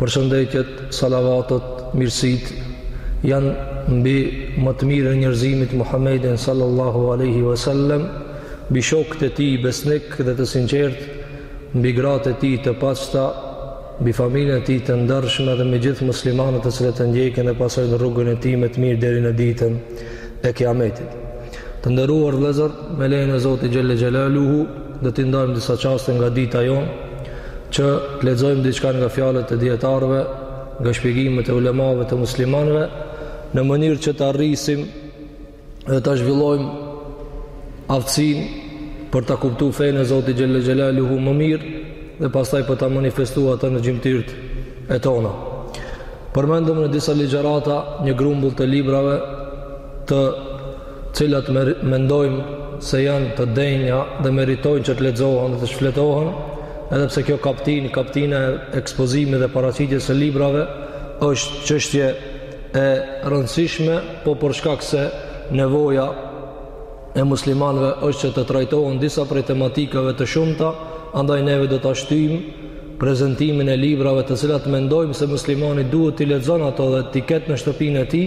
Përshëndetjet, salavatet, mirësitë janë mbi më të mirën e njerëzimit Muhammedin sallallahu alejhi ue selem, mbi shokët e tij besnik dhe të sinqertë, mbi gratë e tij të pastra, mbi familjen e tij të ndershme dhe mbi gjithë muslimanët të cilët e ndjekin dhe pasojnë rrugën e tij me të mirë deri në ditën e Kiametit. Të nderuar vëllezër, me lejen e Zotit xhelle xhelaluhu, do t'i ndajmë disa çaste nga dita jonë që të lexojmë diçka nga fjalët e dietarëve, nga shpjegimet e ulemave të muslimanëve, në mënyrë që ta rrisim dhe ta zhvillojmë aftësinë për ta kuptu fenë e Zotit xhelle xhelaluhu më mirë dhe pastaj për ta manifestu atë në gjymtyrët e tona. Përmendëm në disa ligjërata një grumbull të librave të cilat mendojmë se janë të denja dhe meritojnë që të lexohen dhe të shfletohen, edhe pse kjo kaptinë, kaptina e ekspozimit dhe paraqitjes së librave është çështje e rëndësishme, po për shkak se nevoja e muslimanëve është që të trajtohen disa prej tematikave të shumta, andaj neve do ta shtyjmë prezantimin e librave të cilat mendojmë se muslimani duhet t'i lexon ato dhe t'i ketë në shtëpinë e tij,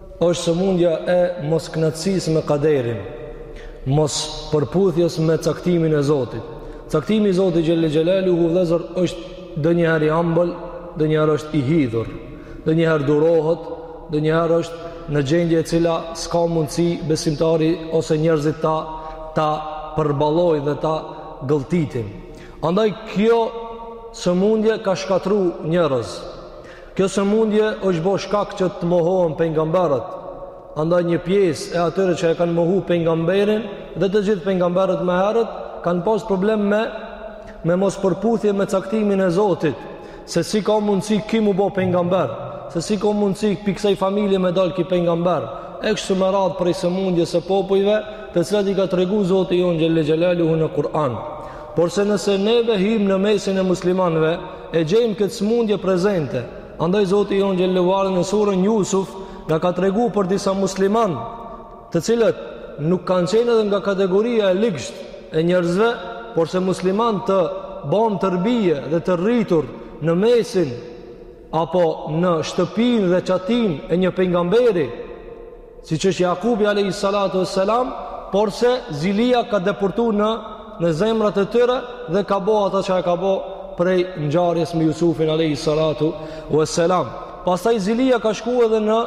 është sëmundja e moskënaqësisë me kaderin, mospërputhjes me caktimin e Zotit. Caktimi i Zotit xhelle xhelaluhu vëllezër është ndonjëherë i ambël, ndonjëherë është i hidhur, ndonjëherë durohet, ndonjëherë është në gjendje e cila s'ka mundësi besimtari ose njerëzit ta, ta përballojnë dhe ta gëlltitin. Andaj kjo sëmundje ka shkatërru njerëz. Kjo sëmundje është bo shkak që të mohohen pejgamberët, andaj një pjesë e atyre që e kanë mohu pejgamberin dhe të gjithë pejgamberët më herët, kanë pas problem me, me mospërputhje me caktimin e Zotit, se si ka mundësi ky m'u bo pejgamber, se si ka mundësi prej kësaj familje me dalë ky pejgamber, e kështu me radhë prej sëmundjes së popujve, të cilat i ka tregu Zoti jonë xhelle xhelaluhu në Kur'an. Porse nëse neve hyjmë në mesin e muslimanëve, E gjejmë këtë sëmundje prezente. Andaj Zoti jonë xhelle ue ala në surën Jusuf na ka tregu për disa muslimanë të cilët nuk kanë qenë edhe nga kategoria e ligshtë e njerëzve, porse muslimanë të bonë terbije dhe të rritur në mesin apo në shtëpinë dhe çatinë e një pejgamberi, siç është Jakubi alayhi salatu wassalam, por se zilia ka depërtu në në zemrat e tyre dhe ka bo ata që e ka bo prej ngjarjes me Jusufin alayhi salatu wassalam. Pastaj zilia ka shku edhe në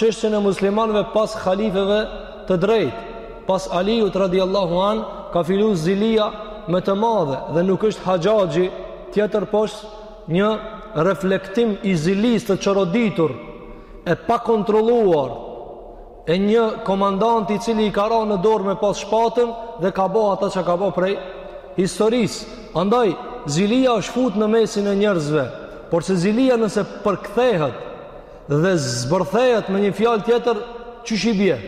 çështjen e muslimanëve pas halifeve të drejtë. Pas Aliut radiallahu an ka fillu zilia me të madhe dhe nuk është Haxhaxhi tjetër pos një reflektim i zilisë të çoroditur e pakontrolluar e një komandanti i cili i ka ra në dorë me pas shpatën dhe ka bo ata çka ka bo prej historisë. Andaj, zilia është fut në mesin e njerëzve, por se zilia nëse përkthehet dhe zbërthehet me një fjalë tjetër, qysh i bje?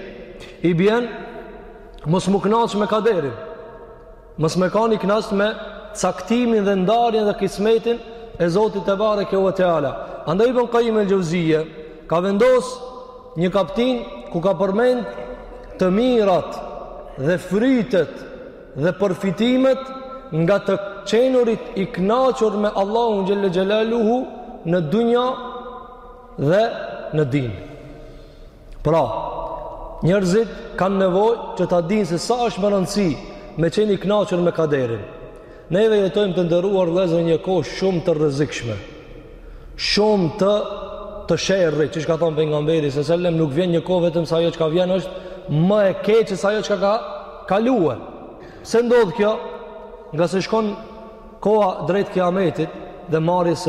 I bjen, mos m'u knaq me kaderin. Mos me kanë i knaq me caktimin dhe ndarjen dhe kismetin e Zotit tebareke ve teala. Andaj Ibën Kajim el Xheuzije, ka vendos një kaptinë ku ka përmend të mirat dhe frytet dhe përfitimet nga të qenurit i kënaqur me Allahun xhelle xhelaluhu në dunja dhe në din. Pra, njerëzit kanë nevojë që ta dinë se sa është me rëndësi me qenë i kënaqur me kaderin. Neve jetojmë të nderuar vllezër një kohë shumë të rrezikshme, shumë të të sherrit, që çka thanë pejgamberi selem nuk vjen një kohë vetëm se ajo çka vjen është më e keqe se ajo çka ka kalu. Pse ndodh kjo, ngase shkon Koha drejt kiametit dhe marrjes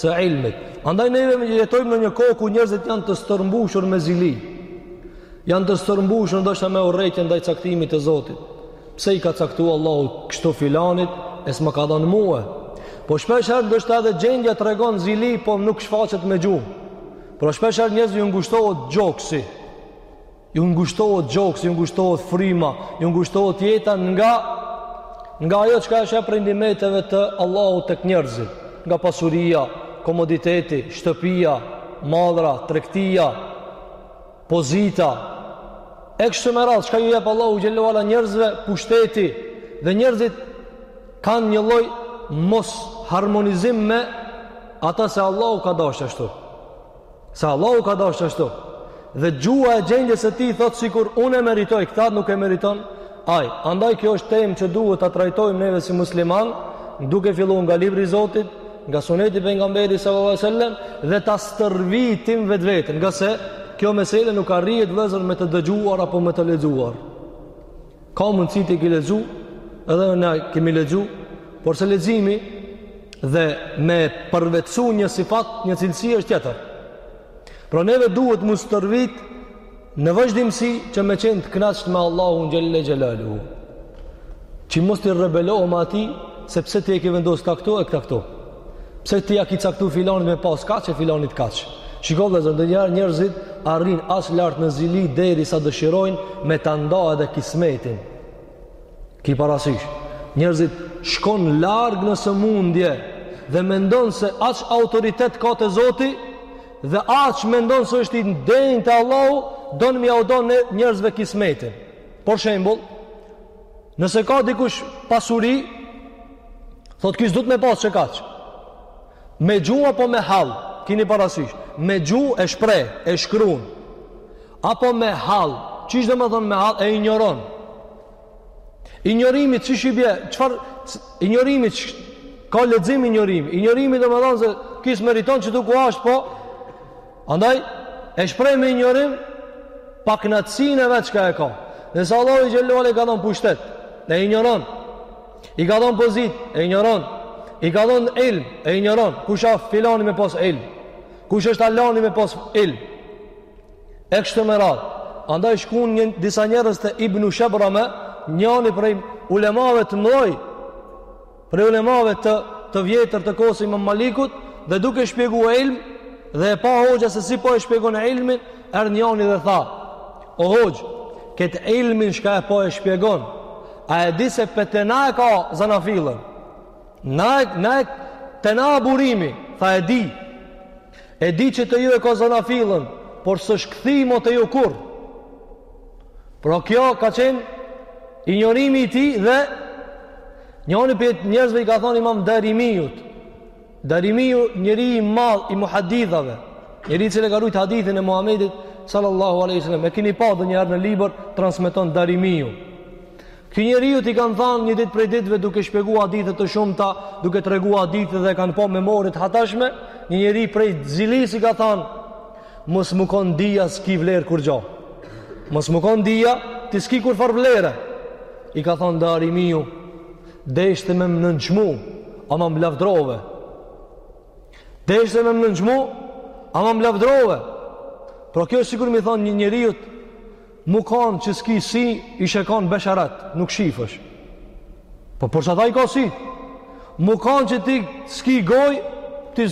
së ilmit. Andaj neve jetojmë në një kohë ku njerëzit janë të stërmbushur me zili. Janë të stërmbushur ndoshta me urrejtje ndaj caktimit të Zotit. Pse i ka caktu Allahu kështu filanit e s'ma ka dhënë mua? Po shpesh herë ndoshta edhe gjendja tregon zili, po nuk shfaqet me gjuhë. Por shpesh herë njerëzit ju ngushtohet gjoksi. Ju ngushtohet gjoksi, ju ngushtohet fryma, ju ngushtohet jeta nga nga ajo çka e sheh prej nimeteve të Allahut tek njerëzit, nga pasuria, komoditeti, shtëpia, mallra, tregtia, pozita. E kështu me radhë, çka ju jep Allahu xhelle ue ala njerëzve pushteti dhe njerëzit kanë një lloj mos harmonizim me ata se Allahu ka dasht ashtu. Se Allahu ka dasht ashtu. Dhe gjuha e gjendjes së tij thotë sikur unë e meritoj, këta, nuk e meriton ai. Andaj kjo është temë që duhet ta trajtojmë neve si musliman, duke fillu nga libri i Zotit, nga suneti i pejgamberit sallallahu alajhi wasallam dhe ta stërvitim vetveten, ngase kjo mesele nuk arrihet vëllezër me të dëgjuar apo me të lexuar. Ka mundësi ti i ki lexu, edhe na kemi lexu, por se leximi dhe me përvetsu një sifat, një cilësi është tjetër. Pra neve duhet mu stërvit në vazhdimësi që me qenë të knaqët me Allahun xhel-le xhelaluhu. Që mos t'i rebelohemi atij, sepse ti e ke vendosë këta këtu e këta këtu. Pse ti ja ki caktu filanit me pas kaq e filanit kaq? Shiko vëllazër, ndonjëherë njerëzit arrin aq lart në zili derisa dëshirojnë me ta nda edhe kismetin. Ki parasysh, njerëzit shkon larg në sëmundje dhe mendon se aq autoritet ka te Zoti dhe aq mendon se është i denjë te Allahu, don me jau da njerëzve kismetin. Për shembull, Nëse ka dikush pasuri, thot ky s'duhet me pas që kaq. Me gju apo me hall, kini parasysh. Me gju e shpreh, e shkruan. Apo me hall, qysh domethon me hall e injoron. Injorimi qysh i bie, çfar injorimi ç, ka lexim injorim. Injorimi domethon se ky s'meriton qaty ku asht, po Andaj, e shpreh me injorim, paknaqësinë e vet çka e ka. Nëse Allahu xhel-le ve ala i ka dhënë pushtet, e injoron, i ka dhënë pozitë, e injoron, i ka dhënë ilm, e injoron, kush a filani me pas ilm, kush është alani me pas ilm, e kështë me radhë, andaj shkun disa njerëz te Ibnu Shubrume, njani prej ulemave të mdhoj, prej ulemave të të vjetër të kohës së Imam Malikut dhe duke shpjeguar ilm dhe e pa hoxha se si po e shpjegon ilmin, erdhi njëri dhe tha: "O hoxh, këtë ilmin çka e po e shpjegon, a e di se pej te na e ka zanafillën? Na, na, te na burimi, tha e di. E di që te ju e ka zanafilën, por s'është kthy mo te ju kurrë. Pra kjo ka qenë injorimi i tij dhe njëni prej njerëzve i ka thonë imam darimijut. Darimiju njeri i madh i muhadithave, njeri i cili e ka rujtë hadithin e Muhammedit sallallahu aleyhi sallam. E kini pa ndonjëherë në libër transmeton darimiju. Këtij njeriut i kanë thanë një ditë prej ditëve duke shpjegu hadithe të shumta, duke tregu hadithe dhe kanë pa memorie t'hatashme, një njeri prej zilisë i ka thanë, mos me konë dija s'ki vlerë kurgjo. Mos me konë dija, ti s'ki kurrfarë vlere. I ka thanë Darimiju, deshte me më nënçmu, ama më lavdrove. Deshte me më nënçmu, ama më lavdrove. Pra kjo është sikur mi thanë një njeriut, Mu kanë që s'ki sy, ishe kanë besharat, nuk shifësh. Po por se ata i ka sy? Mu kanë që ti s'ki gojë, ti,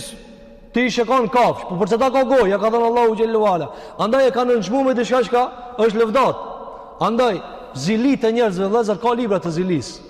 ti ishe kanë kafshë. Po por se ata ka gojë, ja ka dhënë Allahu Xhelle ve Ala. Andaj e ka nënçmu me diçka çka është lëvdatë. Andaj, zilitë e njerëzve, vllezër, ka libra të zilisë.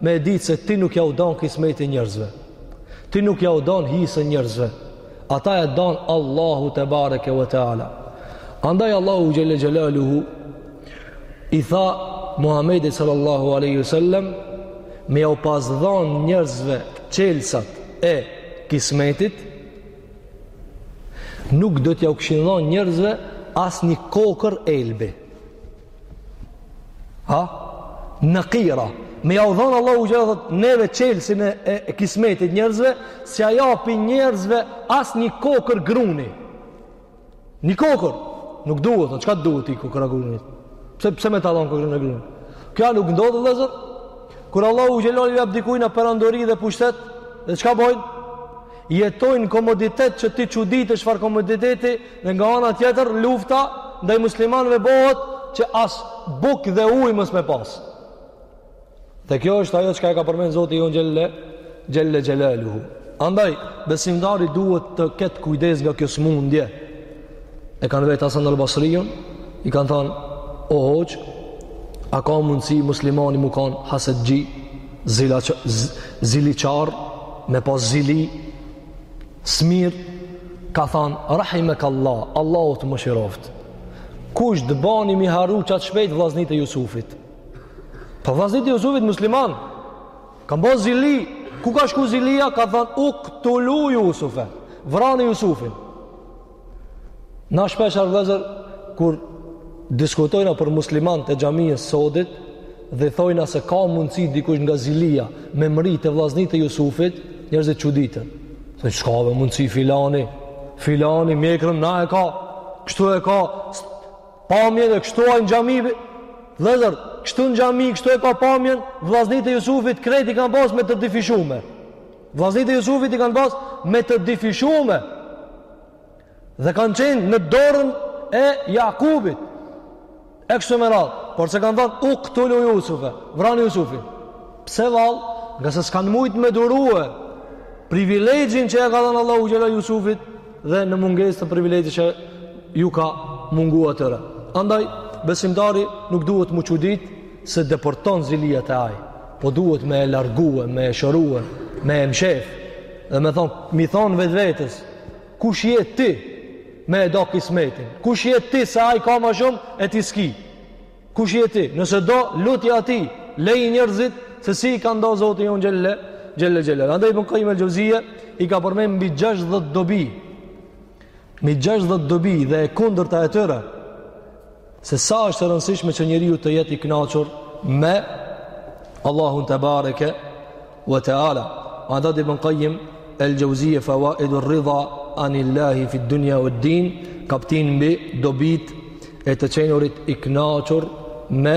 me e dit se ti nuk ja u dan kismetin njerëzve ti nuk ja u dan hisen njerëzve ata e dan Allahu tebareke ve teala andaj Allahu xhelle xhelaluhu i tha Muhamedit sallallahu alaihi wasallam me ja u pas dhon njerëzve çelsat e kismetit nuk do t'ja u kishin dhon njerëzve as një kokërr elbi Ha? Nekira. Me ja u dhon Allahu xhelle, thotë, neve çelsin e, e, e kismetit njerëzve, s'ja japin njerëzve as një kokërr gruni. Një kokërr. Nuk duhet, thotë, çka t'duhet ty kokrra e grunit? Pse, pse me ta dhon kokrrën e grunit? Kjo nuk ndodh, vllezër. Kur Allahu xhelle i jap dikujna perandori dhe pushtet, dhe çka bojnë? Jetojnë në komoditet që ti çuditesh çfarë komoditeti, Dhe nga ana tjetër lufta ndaj muslimanëve bëhet që as bukë dhe ujë mos me pas. Dhe kjo është ajo çka e ka përmend Zoti Jonë Xhelle Xhelle Xhelaluhu. Andaj besimtari duhet të ketë kujdes nga kjo smundje. E kanë vet Hasan al-Basriun, i kanë thënë o hoxhë, a ka mundësi muslimani mu kanë hasetçi, ziliqar, me pas zili, Smirë ka than rahimek Allah, Allahu të mëshiroftë. Kush të bani mi harru qaq shpejt vllaznit e Jusufit? Po vllaznit e Jusufit musliman, kanë bo zili, ku ka shku zilia, ka than uktulu Jusufe, vrani Jusufin. Na shpesh herë vllezër kur diskutojna për musliman të xhamisë sodit dhe thojna se ka mundësi dikush nga zilia me mrri te vllaznit e Jusufit njërzit çuditën se çka ka mundësi filani filani mjekrrën na e ka kështu e ka pamjen e kështu a në xhami vllezër kështu në xhami kështu e ka pamjen vllaznit e Jusufit krejt i kanë pas me të dyfishume Vllaznit e Jusufit i kanë pas me të dyfishume dhe kanë qenë në dorën e Jakubit e kështu me radhë por se kanë thanë uktulu Jusufe vrani Jusufin pse vallë ngase s'kanë mujt me durue privilegjin që ja ka dhënë Allahu Xhelle Jusufit dhe në mungesë të privilegjit që ju ka mungu atyre andaj besimtari nuk duhet mu çudit se depërton zilia te ai Po duhet me e largue, me e shërue, me e mshef, domethonë, me i thonë vetvetes, kush je ti me e da kismetin, kush je ti se aj ka ma shumë, e ti s'ki, kush je ti, nëse do, lutju Atij, leji njerëzit, se si i ka nda Zoti jonë xhel-le xhelaluhu. Andaj Ibn Qayyim el-Jauziye, i ka përmend mbi 60 dobi, mbi 60 dobi dhe e kundërta e tyre, se sa është e rëndësishme që njeriu të jetë i kënaqur me Allahun te bareke ve teala. Andaj Ibn Qayyim el-Jauziye fawaid ar-ridha an Allahi fi dunya wa din kaptinë mbi dobitë e të qenurit i kënaqur me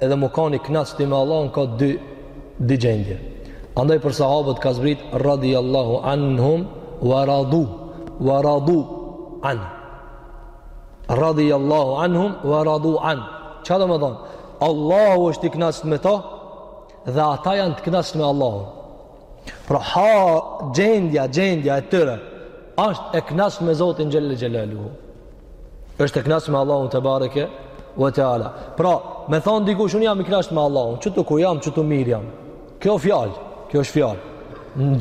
Edhe mu kanë i knaqt ti me Allahun ka dy, dy gjendje. Andaj për sahabët ka zbrit radi Allahu anhum wa radu, wa radu anh. Radi Allahu anhum wa radu anh. Ça domethonë? Allahu është i knaqt me ta dhe ata janë të knaqt me Allahun. Pra ha gjendja, gjendja e tyre është e knaqt me Zotin xhel-le xhelaluhu. Është e kënaqur me Allahun te bareke ve teala. Pra, me thon dikush un jam i kënaqur me Allahun, qtu ku jam, qtu mirë jam. Kjo fjalë, kjo është fjalë.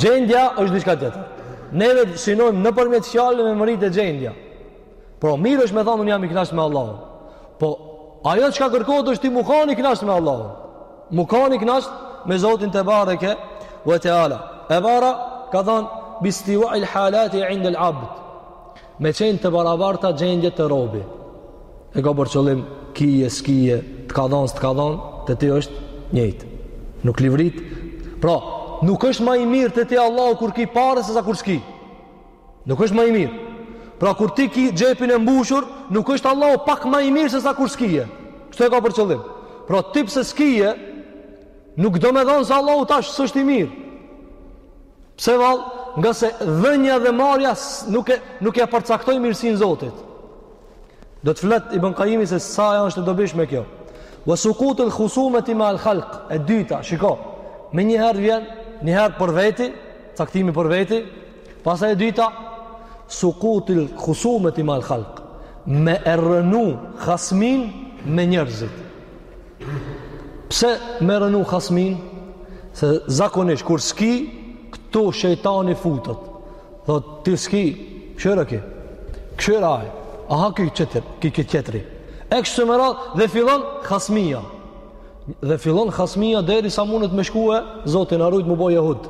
Gjendja është diçka tjetër. Neve synojmë nëpërmjet fjalëve me mrri te gjendja. Pra, mirë është me thon un jam i kënaqur me Allahun. Po ajo çka kërkohet është ti mu kanë i knaqt me Allahun. Mu kanë i knaqt me Zotin te bareke ve teala. E para ka thon bi istiwa il halati indal abd Me qenë të barabarta gjendjet te robi. E ka për qëllim kije, s'kije, të ka dhonë, s'të ka dhonë, te ti është njëjtë. Nuk livrit. Pra, nuk është ma i mirë te ti Allahu kur ki pare se sa kur s'ki. Nuk është ma i mirë. Pra kur ti ki xhepin e mbushur, nuk është Allahu pak ma i mirë se sa kur s'kije. Kështu e ka për qëllim. Pra ti pse s'kije, nuk domethonë se Allahu tash s'është i mirë. Pse vallë? Ngase dhënia dhe marrja nuk e, nuk ia përcaktojnë mirësinë Zotit. Do të flet Ibn Qayyimi se sa është e dobishme kjo. Ve sukutil khusumeti ma'al khalk, e dyta, shiko, menjëherë vjen, njëherë për veti, caktimi për veti, pastaj e dyta, sukutil khusumeti ma'al khalk, me e rrënu hasminë me njerëzit. Pse me rrënu hasminë? Se zakonisht, kur s'ki, këtu shejtani futet. Thotë ti s'ki, kshyre ky. Kshyre aj. Aha ky qetër, ky ky qetri. E kështu me radhë dhe fillon hasmija. Dhe fillon hasmija derisa mundet me shkue, Zoti na rujt, mu bo jehud.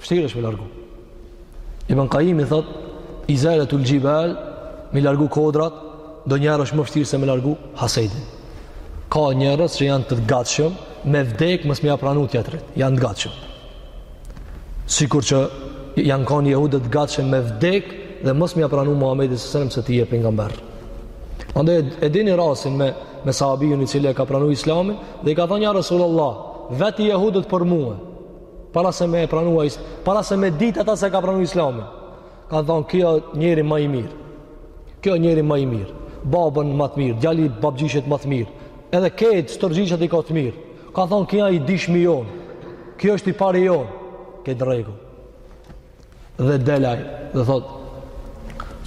Vështirë është me largu. Ibn Qayyim i thot, izalatul jibal, me i largu kodrat, do njëherë është më fshtirë se me largu hasedin. Ka njerëz që janë të gatshëm me vdek mos me ia pranu tjetrit. Janë të gatshëm. Sikur që janë kanë jehudët të gatshëm me vdek dhe mos me ia pranu Muhamedit sallallahu alaihi wasallam se ti je pejgamber. Andaj e dini rastin me me sahabin i cili e ka pranuar Islamin dhe i ka thënë ja Resulullah, veti jehudët për mua. Para se me e pranua, para se me dit ata se ka pranua islamin, kanë thonë kjo njeri ma i mirë, kjo njeri ma i mirë, babën ma të mirë, djali babgjyshët ma të mirë, edhe ky stërgjyshët i ka të mirë, kanë thonë ky â i dijshmi jonë, kjo është i pari jonë, ke tregu. dhe del ai dhe thot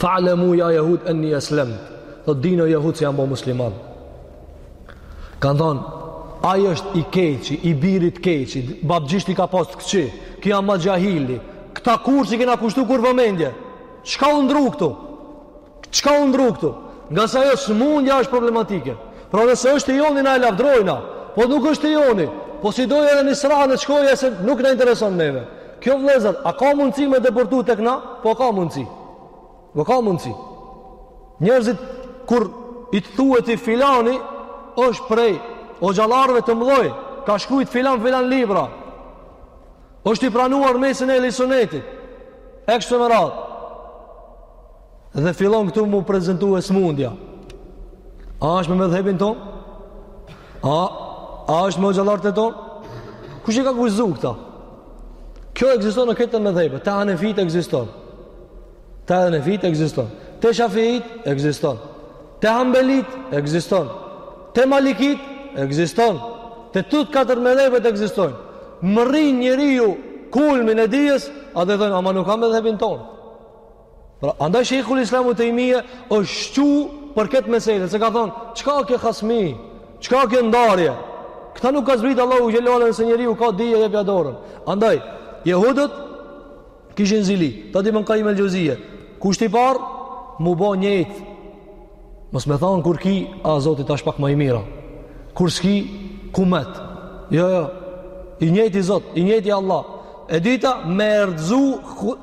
fa'lamu ya yahud anni aslamt thot dine yahud se jam bo musliman kan thon ai është i keqi i biri t'keqit babgjysht i ka pas të këqij ky â ma xhahili këta kurrë s'i kena kushtu kurrë vëmendje çka u ndrru këtu Çka u ndrru këtu? Ngase ajo sëmundja është problematike. Pra nëse është i joni na e lavdrojna, po nuk është i joni, po si dojë edhe në srahë në shkoftë se nuk na intereson neve. Kjo vlezër, a ka mundësi me depërtu tek na? Po ka mundësi. Po ka mundësi. Njerëzit, kur i të thuet i filani, është prej hoxhallarve të mdhoj, ka shkrujt filan filan libra, është i pranuar mesin ehli sunetit, e kështu me radhë. Dhe fillon këtu mu prezentue smundja. A është me medhhebin ton? A, a është me hoxhallartë e ton? Kush i ka kushtu këta? Kjo egziston në këto medhhebe. Te hanefitë egziston. Te hanefitë egziston. Te shafiit egziston. Te hambelit egziston. Te malikit egziston. Te tut katër medhhebet egziston. Mrrin njeriu kulmin e dijes, a dhe thojn ama nuk ka medhhebin tonë. Pra, andaj Sheikhul Islam ibn Taymija është çu për këtë mesele, se ka thonë, çka kjo hasmi? Çka kjo ndarje? Këta nuk ka zbrit Allahu xhelalu nëse njeriu ka dije jepja dorën. Andaj, jehudët kishin zili, ta dimë Ibn Kaim el-juzije. Kushti i parë, mu bë njëjt. Mos me thon kur ki, a Zoti tash pak ma i mira. Kur s'ki, ku met. Jo, jo. I njëjti Zot, i njëjti Allah. E dita me erdhzu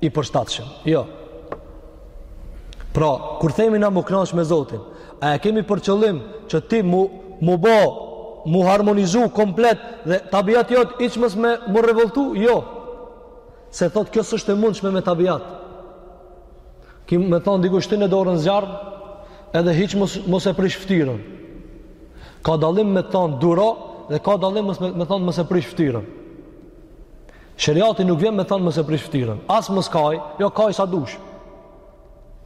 i përshtatshëm. Jo. Pra, kur themi na mu kënaq me Zotin, a e kemi për qëllim që ti mu mu bë mu harmonizu komplet dhe tabiat jot hiç mos me mu revoltu? Jo. Se thot kjo s'është e mundshme me tabiat. Si me thon dikush shtine dorën zjarr, edhe hiç mos mos e prish fytyrën. Ka dallim me thon duro dhe ka dallim mos me thon mos e prish fytyrën. Sheriati nuk vjen me thënë mos e prish ftyrën. As mos kaj, jo kaj sa dush.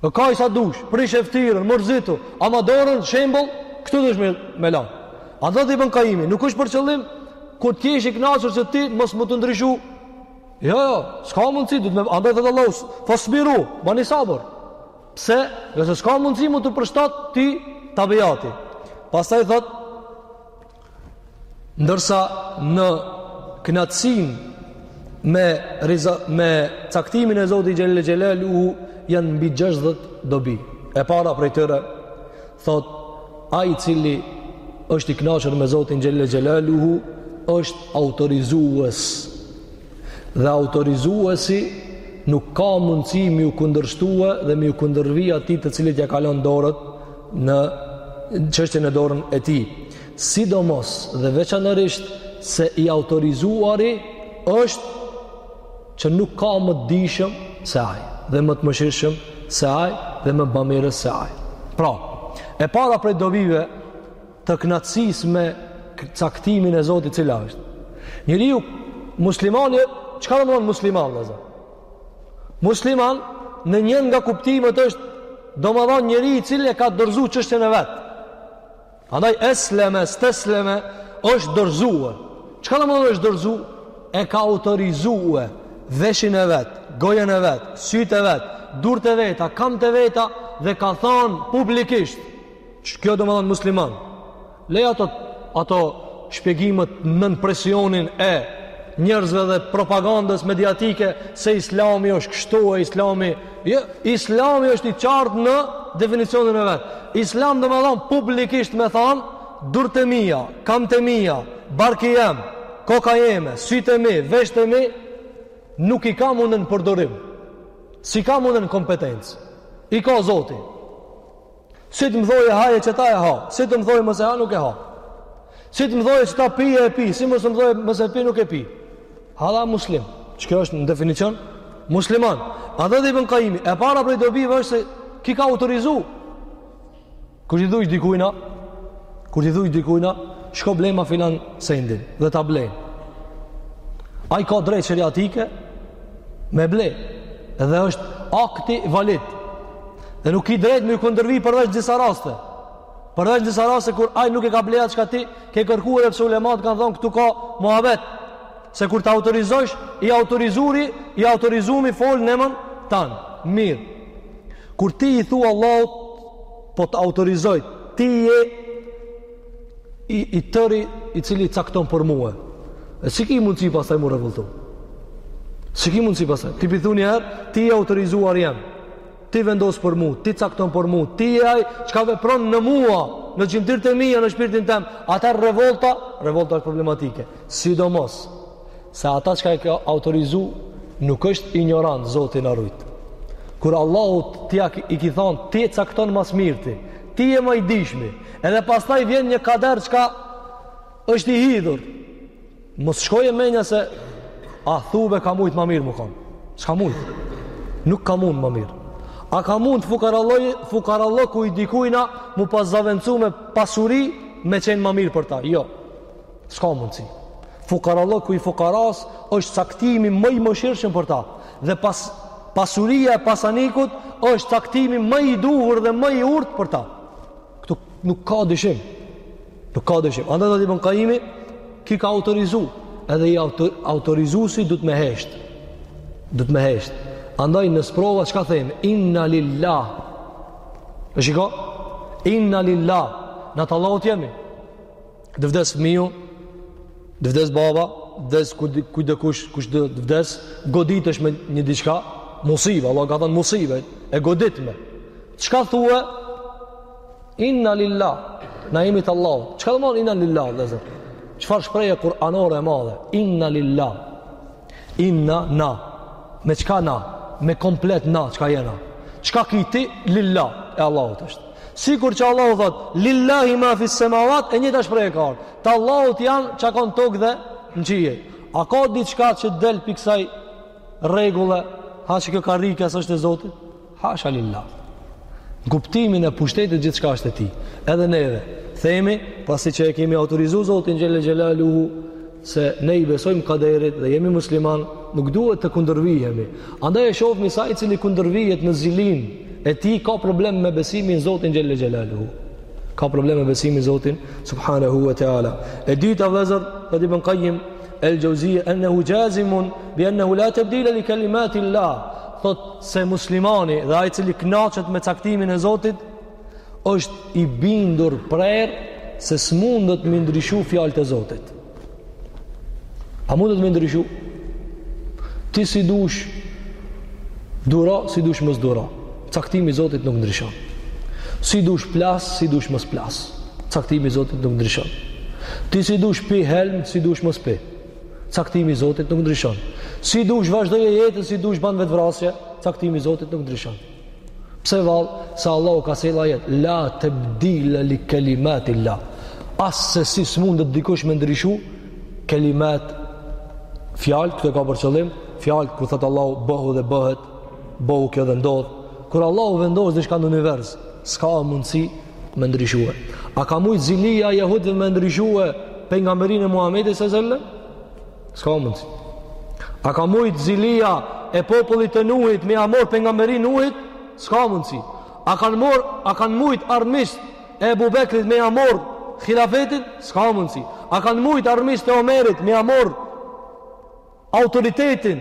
Jo kaj sa dush, prishe ftyrën, mërzitu. Ama dorën, shembull, këtu dush me, me la. Andaj dhe Ibn Kajimi, nuk është për qëllim, kur të jesh i kënaqur që ti, mos me t'u ndryshu. Jo, jo, s'ka mundësi, du të me, andaj tha Allahu, fasbiru, bani sabër. Pse, nëse s'ka mundësi, me t'u përshtat ty tabiati. Pastaj thotë, Ndërsa në kënaqësinë me, riza, me caktimin e Zotit Xhele Xhelaluhu janë mbi 60 dobi. E para prej tyre, thotë, ai i cili është i kënaqur me Zotin Xhele Xhelaluhu, është autorizues dhe autorizuesi nuk ka mundësi me iu kundërshtue dhe me iu kundërvi atij të cilit ia ka lon dorët në çështje në dorën e tij. Sidomos dhe veçanërisht se i autorizuari është që nuk ka më të dijshëm se ai dhe më të mëshirshëm se ai dhe më bamirës se ai. Pra, e para prej dobive të kënaqësisë me caktimin e Zotit cila është. Njeriu muslimani, çka domethon musliman, vllezër? Musliman në njënën nga kuptimet është domethanë njeri i cili e ka dorëzu çështjen e vet. Andaj esleme, stesleme, është dorëzue. Çka domethon është dorëzu? E ka autorizue veshin e vet, gojën e vet, sytë e vet, durt e veta, kamt e veta dhe ka thonë publikisht Qikjo domethanë musliman. Lej ato, ato shpjegimet nën presionin e njerëzve dhe propagandës mediatike se islami është kështu e islami... Jo, islami është i qartë në definicionin e vet. Islam domethanë publikisht me thanë, durt e mia, kamt e mia, barki jem, koka jeme, sytë e mi, veshtë e mi, nuk i kam unë në përdorim. S'i kam unë në kompetencë. I ka Zoti. Si t'më thojë haje qeta e ha, si t'më thojë mos e ha nuk e ha. Si t'më thojë qeta pije e pi, si t'më thojë mos e pi nuk e pi. Hadha muslim, qikjo është në definicion, musliman. Andaj dhe Ibn Kajimi, e para prej dobive është se ky ka autorizu. Kur t'i thujsh dikujna, kur t'i thujsh dikujna, shko blema filan sendin dhe ta blen. Ai ka drejt sheriatike, me ble. Dhe është akti valid, Dhe nuk ki drejt me ju kundërvi përveç disa raste. Përveç disa raste kur ai nuk e ka ble atë çka ti ke kërku edhe pse ulemat kanë thënë këtu ka muhabet. Se kur të autorizosh, i autorizuri, i autorizumi fol në emën tan. Mirë. Kur ti i thua Allahut, po të autorizoj, ti je i, i tëri i cili cakton për mua. E si ki mundësi pastaj m'u revoltu? Si ki mund si pasaj? Ti p'i thu njëherë, ti je i autorizuari jem. Ti vendos për mua, ti cakton për mua, ti je ai çka vepron në mua, në gjymtyrët e mia, në shpirtin tem. Ata revolta, revolta është problematike. Sidomos se ata çka e ki autorizu nuk është injorant Zoti na rujt. Kur Allahut ti i ki thon ti e cakton ma s'mirti, ti je ma i dijshmi. Edhe pastaj vjen një kader çka është i hidhur. Mos shkojë menja se a thuve ka mujtë ma mirë me konë. S'ka mujtë. Nuk ka mundë ma mirë. A ka mundë fukarallëku i dikujna m'u pas zavendsu me pasuri me qenë ma mirë për ta? Jo. S'ka mundësi. Fukarallëku i fukarasë është caktimi më i mëshirshëm për ta. Dhe pas, pasuria e pasanikut është caktimi më i duhur dhe më i urtë për ta. Këtu nuk ka dyshim. Nuk ka dyshim. Andaj thot Ibn Kajimi, ky ka autorizu. Edhe i autor, autorizusi duhet me hesht. Duhet me hesht. Andaj në sprova çka themi? Inna lillah. E shiko? Inna lillah. Na të Allahut jemi. Të vdes fëmiu, të vdes baba, të vdes ku di kush, kush të vdes, goditesh me një diçka, musibe, Allahu ka thënë musibe, e goditme. Çka thue? Inna lillah, na jemi t'Allahut. Çka domethënë inna lillah, vllezër? Çfarë shprehje kuranore e madhe? Inna lillah. Inna na. Me çka na? Me komplet na, çka jena? Çka ki ti? Lillah, e Allahut është. Sikur që Allahu thot, Lillahi ma fis semawat, e njëjta shprehje ka ardhur. Të Allahut janë çka ka në tokë dhe në qiej. A ka diçka që del prej kësaj rregulle? Ha që kjo karrika s'është e Zotit? Hasha lillah. Në kuptimin e pushtetit gjithçka është e tij. Edhe neve themi, pasi që e kemi autorizu Zotin xhel-le xhelaluhu se ne i besojmë kaderit dhe jemi musliman, nuk duhet të kundërvihemi. Andaj e shofmi se ai i cili kundërvihet në zilin e tij ka problem me besimin në Zotin xhel-le xhelaluhu. Ka problem me besimin në Zotin Subhanehu ue Teala. E dyta vllezër, thot Ibn Kajim El Xheuzije, ennehu xhazimun, bi ennehu la tebdile li kelimatil-lah, thot se muslimani dhe ai i cili knaqet me caktimin e Zotit, është i bindur prerë se s'mundët me ndryshu fjalët e Zotit. A mundët me ndryshu? Ti si dush, duro, si dush mës duro. Caktimi i Zotit nuk ndryshon. Si dush plas, si dush mës plas. Caktimi i Zotit nuk ndryshon. Ti si dush pi helm, si dush mës pi. Caktimi i Zotit nuk ndryshon. Si dush vazhdoje jetën, si dush ban vetvrasje, caktimi i Zotit nuk ndryshon. Pse vallë, se Allahu ka thënë ajet, la tebdile li kelimatillah. Assesi s'mundet dikush me ndryshu kelimat fjalë këtu e ka për qëllim, fjalë kur thot Allahu bëhu dhe bëhet, bëhu kjo dhe ndodh. Kur Allahu vendos diçka në univers, s'ka mundësi me ndryshue. A ka mujtë zilia e jehudve me ndryshue pejgamberinë e Muhammedit salallahu alejhi ve selem? S'ka mundësi. A ka mujtë zilia e popullit të Nuhit me ja marr pejgamberinë Nuhit? S'ka mundësi. A kanë marr, a kanë mujtë armiqt e Ebu Bekrit me ja marr hilafetin? S'ka mundësi. A kanë mujtë armiqt e Omerit me ja marr autoritetin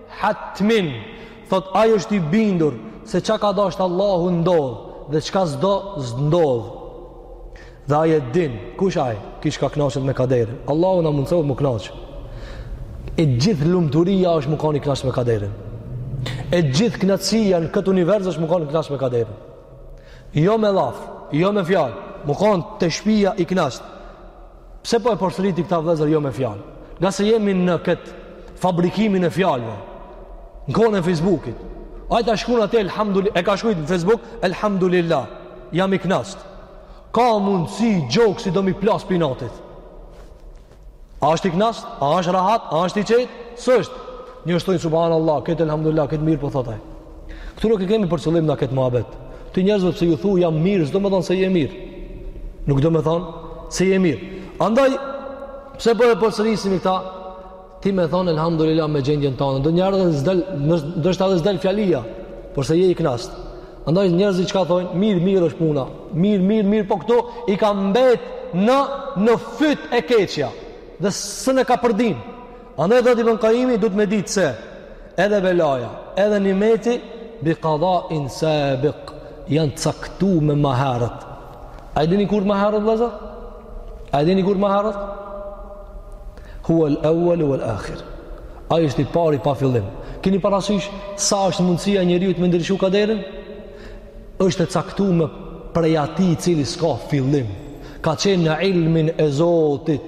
Hatmin, thotë ai është i bindur se ça ka dashtë Allahu ndodh dhe çka s'do s'ndodh. Dhe ai e din, kush ai, kush ka kënaqet me kaderin. Allahu na mundësoftë m'u kënaq. E gjithë lumturia është me kanë i kënaqt me kaderin. E gjithë kënaqësia në këtë univers është me kanë i kënaqt me kaderin. Jo me llaf, jo me fjalë, me kanë te shpia i kënaqt. Pse po e përsëriti këta vllezër jo me fjalë? Ngase jemi në këtë fabrikimin e fjalëve. Në kohën e Facebookit. Ai ta shkrun atë, elhamdulillah. E ka shkrujt në Facebook, elhamdulillah. Jam i knaqt. Ka mundësi gjoksi do me i plas pi inatit. A është i knaqt? A është rahat? A është i qetë? S'është. Njerëzit thojnë, subhanallah, këtë elhamdulillah, këtë mirë po thot ai. Këtu nuk e kemi për qëllim na këtë muhabet. Ti njerëzve pse ju thu jam mirë, s'do me thonë se je mirë. Nuk do me thonë se je mirë. Andaj pse po e përsërisim këta? Ti me thonë elhamdulillah me gjendjen tonde. Ndoshta edhe s'del fjalia, por s'je i kënaqt. Andaj njerëzit çka thonë, mirë, mirë është puna. Mirë, mirë, mirë, po këtu i ka mbet në në fyt e keqja. Dhe s'e ka përbi. Andaj thotë Ibn Qayimi duhet me ditë se edhe belaja, edhe nimeti bi qada'in sabiq janë caktu ma herët. A e dini kur ma herët, vllezër? A e dini kur ma herët? Hua l'awwal wal akhir. Ai është i pari pa fillim. Keni parasysh sa është mundësia e njeriut me ndryshu kaderin? Është e caktu prej atij i cili s'ka fillim. Ka qenë në ilmin e Zotit.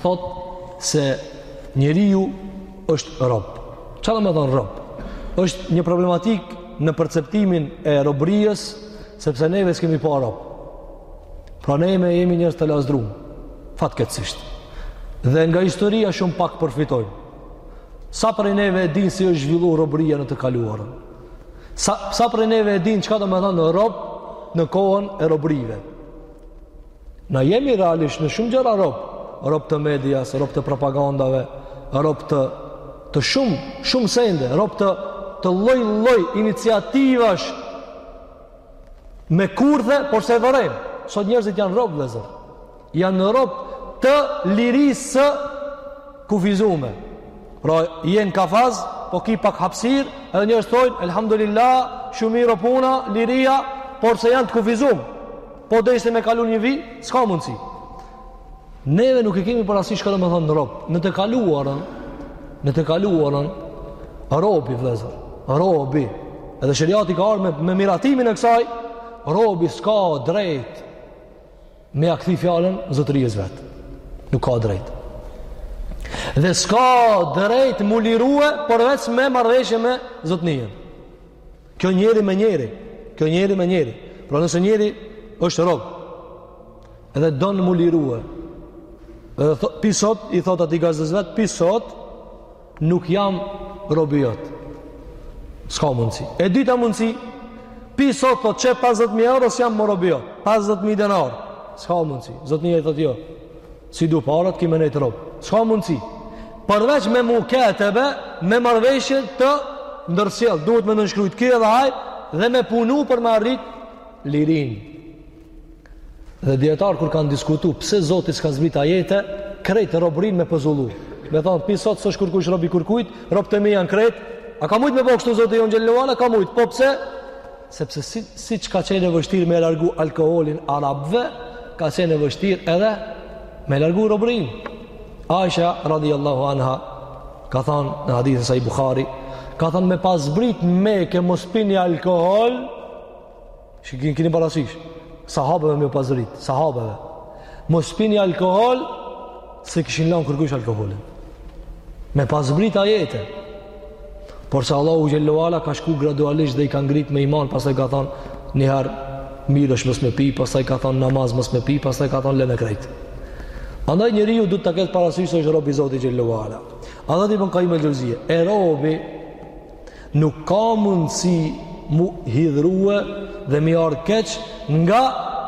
Thot se njeriu është rob. Çka do me thonë rob? Është një problematik në perceptimin e robëries, sepse neve s'kemi pa rob. Pra neve jemi njerëz të lazdrum, fatkeqësisht. Dhe nga historia shumë pak përfitojmë. Sa prej neve e din si është zhvillu robëria në të kaluarën? Sa, sa prej neve e din çka do me thonë rob në kohën e robërive? Na jemi realisht në shumë gjëra rob, rob të medias, rob të propagandave, rob të të shumë, shumë sende, rob të të lloj lloj iniciativash me kurthe, por s'e vërejm. Sot njerëzit janë rob vllezër. Janë rob të lirisë së kufizuar. Pra je në kafaz, po ki pak hapsir, edhe njerëzit thojnë elhamdulillah, shumë mirë o puna, liria, por se janë të kufizum. Po deshe me kalu një vijë, s'ka mundësi. Neve nuk e kemi parasysh çka do me thonë rob. Në të kaluarën, në të kaluarën, robi, vllezër, robi, edhe sheriati ka ardh me, me miratimin e kësaj, robi s'ka drejt me ia kthy fjalën zotërisë vet. Nuk ka drejt. Dhe s'ka drejt mu lirue përvec me marrëveshje me zotnijën. Kjo njeri me njeri, kjo njeri me njeri. Pra nëse njeri është rob, edhe don mu lirue, edhe thot, pi sot, i thot atij gazdës vet, pi sot, nuk jam robi jot. S'ka mundësi. E dita mundësi, pi sot, thot, qe 50.000 euro, s'jam më robi jot. 50.000 denar. S'ka mundësi. Zotnija i thot, jo. S'i du parat, ki me nejtë rob. S'ka mundësi. Përveç me muketebe, me marrëveshje të ndërsjellë. Duhet me nënshkrujt ky edhe aj, dhe me punu për me arrit lirin. Dhe dijetarët kur kanë diskutu, pse Zoti s'ka zbrit ajete, krejtë robrin me pezullu. Me thonë, pi sot s'osht kurkush robi kurkujt, rob të mi janë krejtë, a ka mujtë me bo kështu Zoti jonë xhelle ue ala, ka mujtë, po pse, sepse si, siç ka qenë e vështirë me largu alkoholin arabve, ka qenë e vështirë edhe me largu robrin. Aisha, radiallahu anha, ka thonë në hadithin Sahih Buhari, ka thonë me pas zbrit Meke mos pini alkohol, që kini, kini parasysh, sahabeve me pas zbrit, sahabeve, mos pini alkohol, S'e kishin lanë kërkush alkoholin. Me pas zbrit ajete. Por se Allahu xhelle ue ala ka shku gradualisht dhe i ka ngrit me iman, pastaj ka thonë njëherë mirë është mos me pi, pastaj ka thonë namaz mos me pi, pastaj ka thonë lene krejtë. Andaj njeriu duhet ta ketë parasysh se është robi Zotit xhelle ue ala. Andaj thot Ibën Kajim el Xhevzije. E robi nuk ka mundësi mu hidhrue dhe mi ardhë keq nga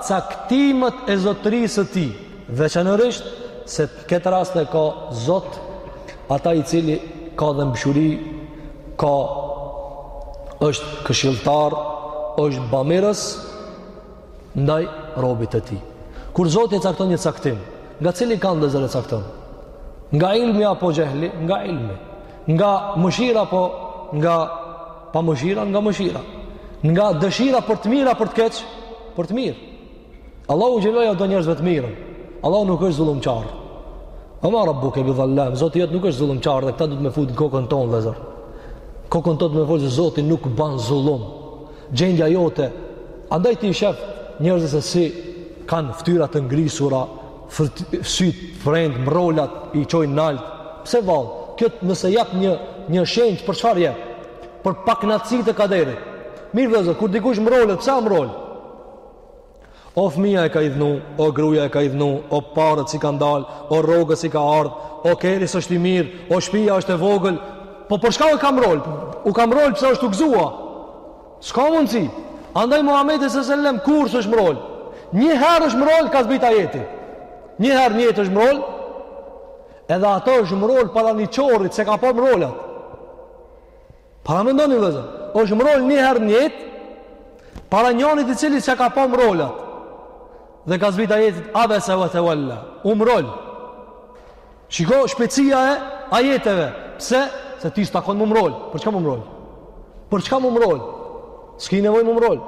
caktimet e zotërisë së tij. Veçanërisht se në këtë rast e ka Zot, ata i cili ka dhembshuri, ka është këshiltar, është bamirës, ndaj robit të tij. Kur Zoti e cakton një caktim, nga cili kand vllezër e cakton? Nga ilmi apo xhehli? Nga ilmi. Nga mëshira apo nga pamëshira? Nga mëshira. Nga dëshira për të mirë a për të keq? Për të mirë. Allahu xhele ua do njerëzve të mirën. Allahu nuk është zullumçar. Ue ma rabbuke bidhallam, Zoti jot nuk është zullumçar dhe këta do të me fut në kokën tonë vllezër. Kokën tonë me fut Zoti nuk ban zullum. Gjendja jote, andaj ti i shef njerëzit se si kanë ftyra të ngrisura, syt frend mrolat i çojnë nalt. Pse vallë? Kjo nëse jap një një shenjë për çfarë jep? Për paknaqësi të kaderit. Mirë vllezër, kur dikush mrolet, pse u mrol? O fëmija e ka idhnu, o gruja e ka idhnu, o paret s'i kanë dalë, o rroga s'i ka ardhë, o kerri s'është i mirë, o shpija është e vogël, po për shka u ka mrol, u ka mrol pse është u gzua, s'ka mundësi, andaj Muhammedi alejhi selam kurrë s'është mrol, një herë është mrol, ka zbit ajeti, një herë në jetë është mrol, edhe ato është mrol para një qorrit, s'ja ka pa mrolat, Paramendoni vllezër, është mrol një herë në jetë, para njanit i cili s'ja ka pa mrolat, dhe ka zbit ajetet, abese ve tevel-la, u mrol. Shiko, zbritja e ajeteve, pse? Se ti s'të takon m'u mrol, për çka m'u mrol? Për çka m'u mrol? S'ki nevojë m'u mrol.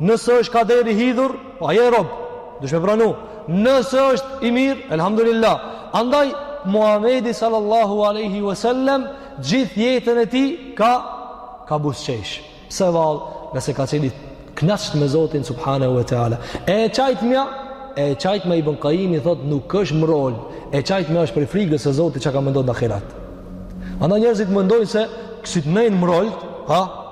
Nëse është kader i hidhur, po a je rob, duhesh me pranu. Nëse është i mirë, elhamdulillah. Andaj, Muhamedi sallallahu aleyhi ve sellem, gjithë jetën e tij ka, ka buzëqesh. Pse vallë, se ka qenë i knaqt me Zotin subhanahu ve teala. E qajtmja, e qajtmja Ibn Kajimi thotë, nuk është mrol. E qajtmja është prej frigës së Zotit çka me ndodh në ahiret. Andaj njerëzit mendojnë se, kësi me nejt mrolt, ha,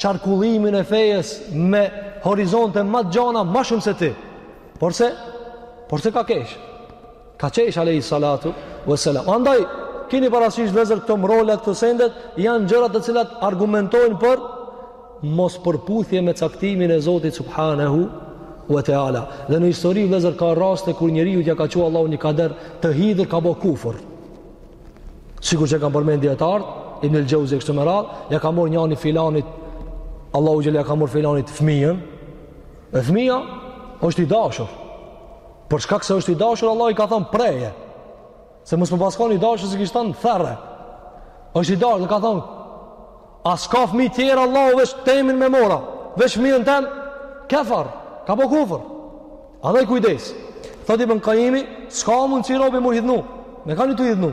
qarkullimin e fejës me horizonte ma të gjana ma shumë se ti. Porse, porse ka kesh. Ka qesh alayhi salatu vesselam. Andaj keni parasysh vllezër këto mrola këto sendet janë gjëra të cilat argumentojnë për mospërputhje me caktimin e Zotit subhanahu wa taala. Dhe në histori vllezër ka raste kur njeriu që ja ka çu Allahu një kader të hidhur ka bë kufër. Sikur që kanë përmend dietarët, Ibn al-Jauzi e kështu me radhë, ja ka marrë njani filanit Allahu xhele ja ka marrë filanit fëmijën. E fëmija është i dashur. Për shkak se është i dashur, Allah i ka thënë preje. Se mos me pas kon i dashur s'i kish thanë therre. Është i dashur, ka thënë A s'ka fëmi tjerë Allahu veç temin me mora, veç fëmijën tem? Kefar, ka bo kufër. Andaj kujdes. Thot Ibn Kajimi, s'ka mundësi robi mu hidhnu. Me kan i hidhnu.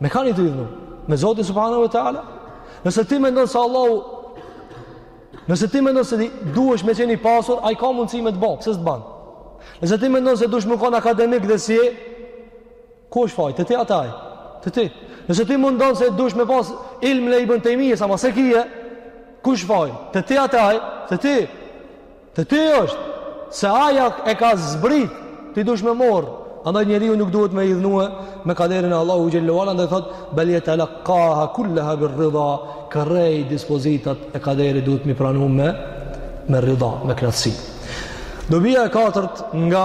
Me kan i hidhnu. Me Zotin Subhanahu wa Ta'ala. Nëse ti mendon se Allahu, nëse ti mendon se ti duhesh me qen i pasur, ai ka mundësi me të bo, pse s'të ban. Nëse ti mendon se duhesh me konë akademik dhe s'je, Ku është faji? Te ti a te ai? Te ti. Nëse ti mendon se dush me pas ilmin e Ibn Tejmijes, ama s'e kije, ku është faji? Te ti a te ai? Te ti. Te ti është. Se ai e ka zbrit, ti dush me marrë. Andaj njeriu nuk duhet me idhnue me kaderin e Allahut Xhelle ue ala, ndaj thot, bel jetelakkaha kulleha bir-rridha, krejt dispozitat e kaderit duhet mi pranu me, me rridha, me knatësi. Dobija e katërt nga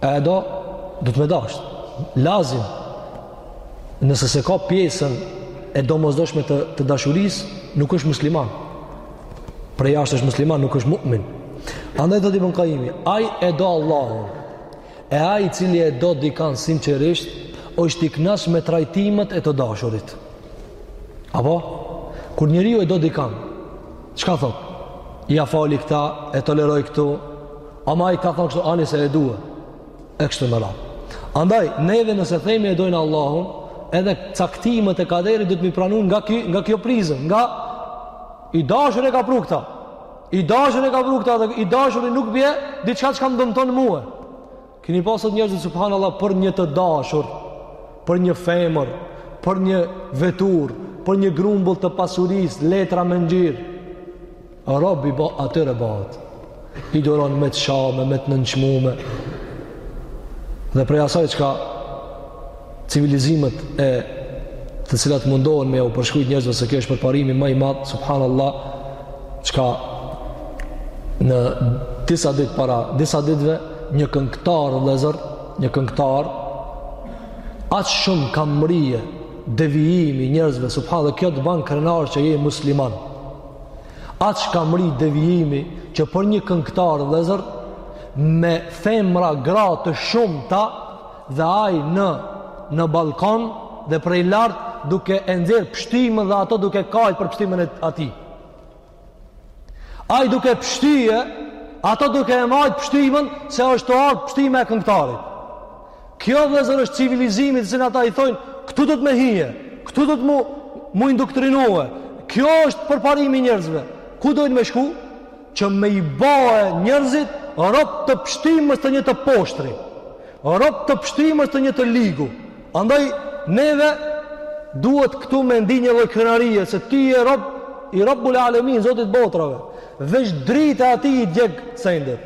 A e do? Do të me dasht. Lazim, nëse s'e ka pjesën e domosdoshme të, të dashuris, nuk është musliman. Prej jashtë është musliman, nuk është mu'min. Andaj thot Ibn Kajimi, ai e do Allahun, e ai i cili e do dikan sinqerisht, është i knaq me trajtimet e të dashurit. Apo? Kur njeriu e do dikan, çka thot? Ja fali këta, e toleroj këtu, Ama ai ka thonë kështu ani se e due. E kështu me radhë. Andaj, neve nëse themi e dojmë Allahun, edhe caktimet e kaderit duhet mi pranu nga, kjo, nga kjo prizëm, nga i dashuri e ka pru këta. I dashuri e ka pru këta dhe i dashuri nuk bje diçka çka m'dëmton mue. Kini pa sot njerëzit, subhanallah, për një të dashur, për një femër, për një vetur, për një grumbull të pasuris, letra me nxjerrë, Rob i atyre bëhet. I duron me të shame, me të nënçmume. Dhe prej asaj çka civilizimet e të cilat mundohen me jau përshkrujt njerëzve se kjo është përparimi më i madhë, subhanallah, çka në disa ditë para, disa ditëve, një këngëtar vllezër, një këngëtar, aq shumë ka mrrije devijimi i njerëzve, subhanallah, kjo të ban krenar që je musliman. Aq ka mrri devijimi që për një këngëtar vëllezër me femra gra të shumta dhe ai në në ballkon dhe prej lart duke e nxjerr pështymën dhe ato duke kajt për pështymën e atij. Ai duke pështyje, ato duke e marr pështymën se është e artë pështyma e këngëtarit. Kjo vëllezër është civilizimi të cilin ata i thonë, këtu do të me hije, këtu do të me m'u indoktrinue. Kjo është përparimi i njerëzve. Ku dojnë me shku? Që me i ba njerëzit rob të pështymës të një të poshtri, rob të pështymës të një të ligu. Andaj neve duhet këtu me ndi një lloj krenarie se ti je rob i Rabbul Alamin, Zotit t'botrave. Veç drita e atij i djeg sendet.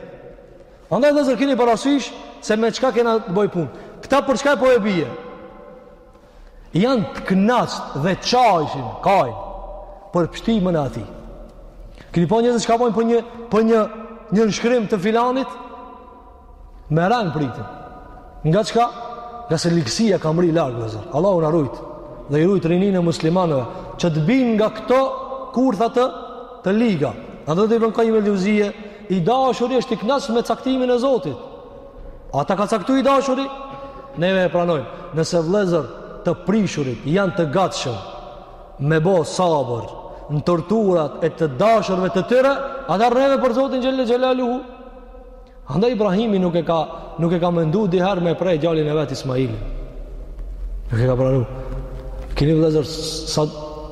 Andaj vëllezër keni parasysh se me çka kena të bojmë punë. Këta për çka po e bie? Janë të kënaqt dhe qajshin, kajnë për pështymën e atij. Keni pa njerëzit çka bojnë për një për një nënshkrim të filanit me rend pritin. Nga çka? Nga se ligësia ka mbrri larg vëllezër. Allahu na rujtë dhe i rujtë rininë e muslimanëve që të bien nga këto kurtha të të liga. Andaj thotë Ibn Kajim el Xheuzije I dashuri është i kënaqur me caktimin e Zotit. Ata ka caktu i dashuri, neve e pranojmë. Nëse vëllezër të prishurit janë të gatshëm me bë sabër në torturat e të dashurve të tyre, atëherë neve për Zotin xhel-le xhelaluhu. Andaj Ibrahimi nuk e ka nuk e ka mendu dy herë me pre djalin e vet Ismailin. Nuk e ka pranu. Keni vëllezër sa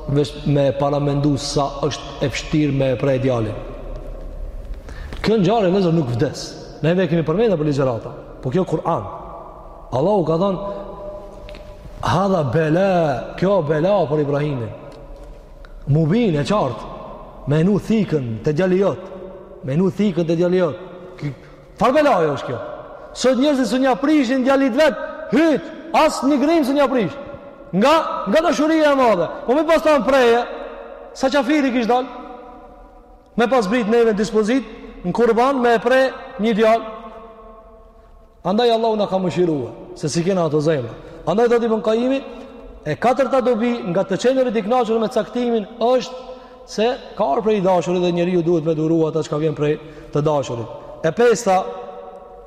veç me paramendu sa është e vështirë me e pre djalin. Kjo ngjarje vllezër nuk vdes. Neve e kemi përmend nëpër ligjërata. Po kjo Kur'an. Allahu ka thonë, hadha bela, kjo bela për Ibrahimin. Mubin e qartë, me i nu thikën te djali jot. Me i nu thikën te djali jot. Çfarë belaje është kjo? Sot njerëzit s'un ja prishin djalit vet, hiç, as një grimë s'un ja prish. Nga nga dashuria e madhe. Po me pas thanë preje. Sa qafiri kish dal? Me pas zbrit neve në dispozitë, në kurban me e pre një djal. Andaj Allahu na ka mëshirua se s'i kena ato zemra. Andaj thotë Ibn Kajimi e katërta dobi nga të qenërit i kënaqur me caktimin është Se ka ardh prej të dashurit dhe njeriu duhet me durua ata çka vjen prej të dashurit. E pesta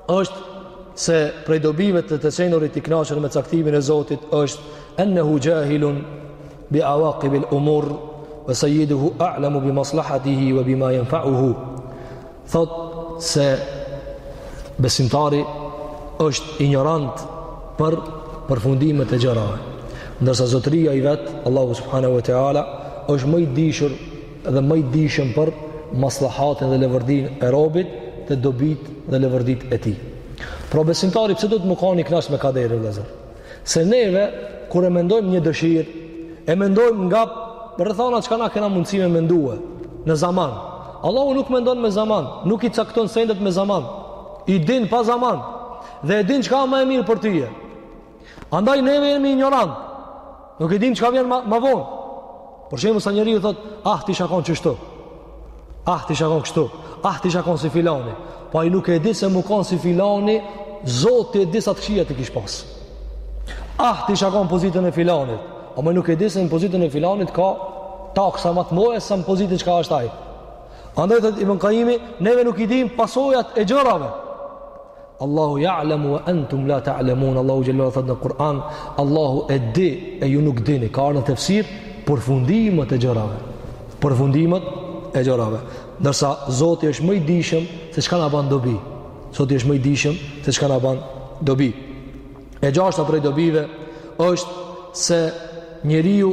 është se prej dobive të të qenurit i kënaqur me caktimin e Zotit është ennehu jahilun bi awaqib al umur wa sayyiduhu a'lamu bi maslahatihi wa bima yanfa'uhu. thotë se besimtari është injorant për përfundimet e gjërave. Ndërsa zotëria i vet, Allahu subhanahu wa ta'ala, është më i dishur dhe më i dishëm për maslahatin dhe leverdinë e robit te dobitë dhe leverditë e tij. Pra besimtari pse duhet me kanë i kënaq me kaderin vllezër? Se neve, kur e mendojmë një dëshirë, e mendojmë nga rrethana çka na kena mundësi me mendue, në zaman. Allahu nuk mendon me zaman, nuk i cakton sendet me zaman, i din pa zaman, dhe e din çka a ma e mirë për tyje. Andaj neve jemi injorant, nuk e din çka vjen ma, ma vonë. Për shembull sa njeriu thot, "Ah, t'isha kon qështu." Ah, t'isha kon kështu. Ah, t'isha kon si filani. Po ai nuk e di se me kon si filani, Zoti e di sa të kqija t'i kish pas. Ah, t'isha kon n'pozitën e filanit. Ama nuk e di se në pozitën e filanit ka taksa ma të mdhaja sa në pozitën çka asht ai. Andaj thot Ibn Kajimi, neve nuk i dim pasojat e gjërave. Allahu ja'lemu wa entum la ta'lemun Allahu xhele xhelaluhu thotë në Kur'an Allahu e di e ju nuk dini Ka ardh në tefsir përfundimet e gjërave Përfundimet e gjërave Ndërsa Zoti është më i dijshëm se çka na ban dobi Zoti është më i dijshëm se çka na ban dobi E gjashta prej dobive është se njeriu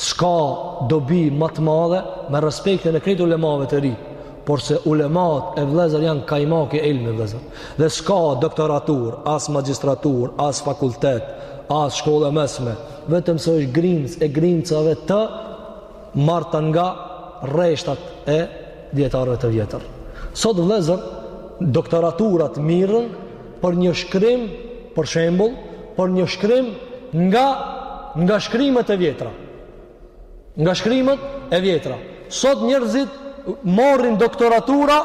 S'ka dobi më të madhe me respektin e krejt ulemave të ri, por se ulematë vëllezër janë kajmak i ilmit vëllezër. Dhe s'ka doktoraturë, as magjistraturë, as fakultet, as shkollë e mesme, vetëm se është grimcë e grimcave të marrta nga rreshtat e dijetarëve të vjetër. Sot vëllezër doktoraturat mirren për një shkrim, për shembull, për një shkrim nga nga shkrimet e vjetra. Nga shkrimet e vjetra. Sot njerëzit marrin doktoratura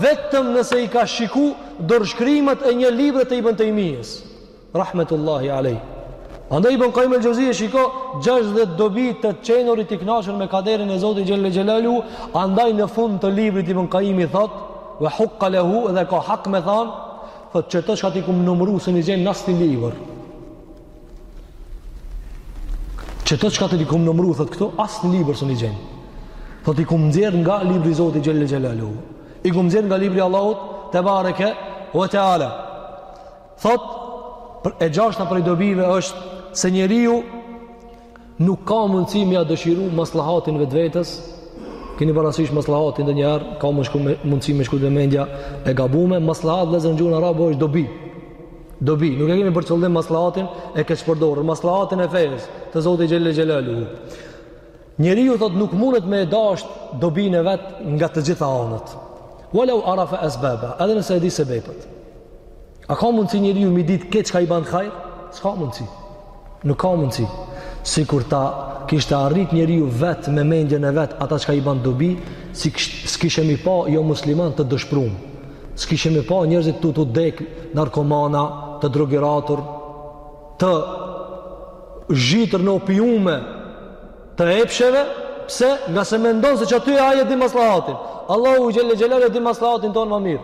vetëm nëse i ka shiku dorëshkrimet e një libri të Ibn Tejmijes. Rahmetullahi alejh. Andaj Ibn Kajim el-Xheuzije shiko 60 dobi të qenurit i kënaqur me kaderin e Zotit xhele xhelaluhu, andaj në fund të librit Ibn Kajimi thotë Wa hukka lehu dhe ka hak me than, thot qeto çka t'i kum numru s'un i gjen n'asnjë libër. Qeto çka t'i kum numru, thot këtu, asnjë libër s'un i gjen. Thot i kum nxjerr nga libri i Zotit xhele xhelaluhu. I kum nxjerr nga libri i Allahut, tebareke ue teala. Thot, e gjashta prej dobive është se njeriu nuk ka mundësi me ja dëshiru maslahatin vetvetes, keni parasysh maslahatin ndonjëherë, ka mundësi me shku dhe mendja e gabume, maslahat vëllezër në gjuhën arabe është dobi, dobi, nuk e kemi për qëllim maslahatin e keqpërdorur, maslahatin e fejës, të Zotit xhele xhelaluhu. Njeriu thot nuk mundet me e dasht dobinë e vet nga të gjitha anët. Walau arafa esbeba, edhe nëse e di sebepet. A ka mundësi njeriu m'i ditë krejt çka i ban hajr? S'ka mundësi. Nuk ka mundësi. Sikur ta kishte arrit njeriu vetë me mendjen e vet ata çka i ban dobi, s'kishim pa jomusliman të dëshprum. S'kishim pa njerëzit tu dekë narkomana, të drogiratur, të zhytur në opiume të epsheve, pse nga se mendon se që aty e, ai e di maslahatin. Allahu xhele xhelaluhu e di maslahatin tonë ma mirë.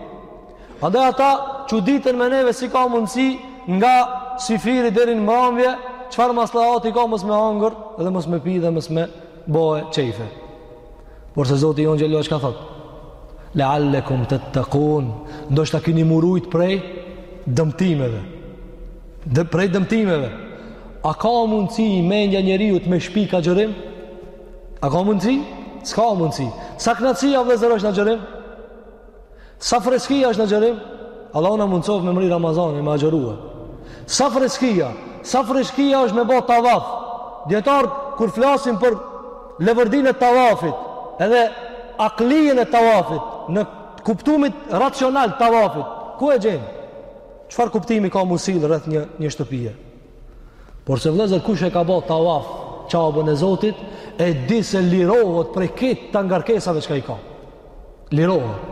Andaj ata çuditen me neve si ka mundësi nga syfyri deri në mramje, çfarë maslahati ka mos me hangër dhe mos me pi dhe mos me bo qejfe. Por se Zoti jonë xhele ala çka thotë: "La'allakum tattaqun", ndoshta keni m'u rujt prej dëmtimeve. Dhe prej dëmtimeve. A ka mundësi mendja e njeriut me shpik agjërim? A ka mundësi? S'ka mundësi. Sa knaqësia vllezër është n'agjërim? Sa freskia është n'agjërim? Allahu na mundsoftë me mrri Ramazanin me agjërue. Sa freskia, sa freskia është me ba tavaf. Dijetarët kur flasin për leverdinë e tavafit, edhe aklijen e tavafit, në kuptimin racional të tavafit, ku e gjen? Çfarë kuptimi ka m'u sjell rreth një, një shtëpije? Por se vllezër kush e ka ba tavaf, Qaben e Zotit, e di se lirohet prej krejt ngarkesave çka i ka. lirohet.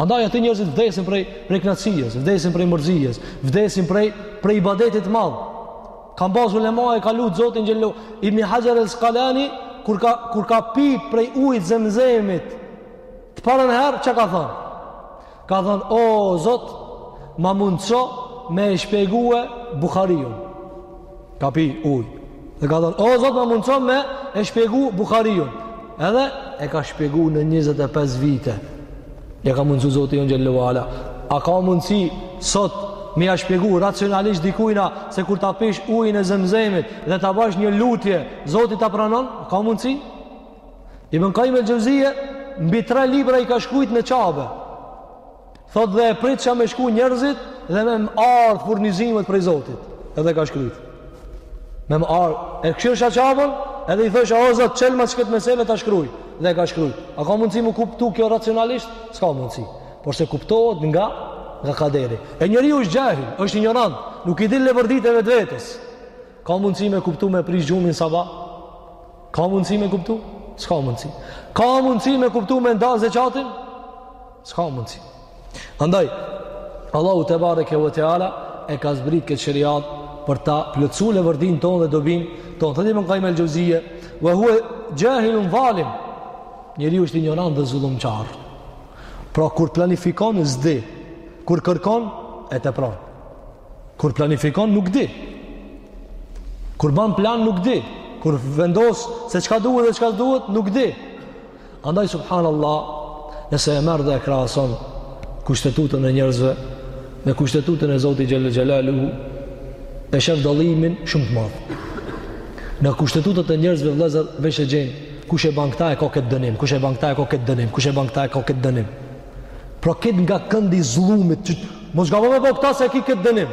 Andaj aty njerëzit vdesin prej prej knaqsijes, vdesin prej mërzijes, vdesin prej prej ibadetit të madh. Ka bazi ulema, e ka lut Zotin xhele Ibn Hajar el Askalani kur ka kur ka pi prej ujit zemzemit. Të parën herë çka ka thënë? Ka thënë o Zot, ma mundso me e shpjegue Buhariun. Ka pi ujë. Dhe ka thënë, o Zot ma mundëso me e shpjegu Buhariun. Edhe e ka shpjegu në 25 vite. Ja ka mundësu Zoti jonë xhele ala. A ka mundësi sot me ja shpjegu racionalisht dikujna se kur ta pish ujin e zemzemit dhe ta bash një lutje, Zoti ta pranon? A ka mundësi? Ibn Kajjim el Xhevzije, mbi tre libra i ka shkrujt në Qabe. Thotë dhe e pritsha me shku njerëzit dhe me më ardhë furnizimet prej Zotit. Edhe ka shkrujt. Me më ardhë. E kshyrsha Qaben edhe i thojsha o Zot çelma këtë mesele ta shkruj. Dhe ka shkruj. A ka mundësi m'u kuptu kjo racionalisht? S'ka mundësi. Por se kuptohet nga, nga kaderi. E njeriu është xhahil, është injorant. Nuk i din leverditë e vetvetes. Ka mundësi me kuptu me prish gjumin sabah? Ka mundësi me kuptu? S'ka mundësi. Ka mundësi me kuptu me nda zeqatin? S'ka mundësi. Andaj, Allahu tebareke ve teala e ka zbrit këtë sheriat për ta plotësu leverdinë tonë dhe dobinë tonë. Thotë Ibn Kajim el-Xheuzije, ve hue xhahilun dhalim, njeri është injorant dhe zullumqar. Pra, kur planifikon, s'di, kur kërkon, e tepron. Kur planifikon, nuk di. Kur ban plan, nuk di. Kur vendos se çka duhet dhe çka duhet, nuk di. Andaj subhanallah, nëse e merr dhe e krahason kushtetutën e njerëzve me kushtetutën e Zotit xhelle xhelaluhu, e shef dallimin shumë të madh. Në kushtetutat e njerëzve vëllezër veç e gjen kush e ban këta e ka këtë dënim, kush e ban këta e ka këtë dënim, kush e ban këta e ka këtë dënim. Pra këtë nga këndi i zullumit, që, mos gabo me ba këta se e ki këtë dënim.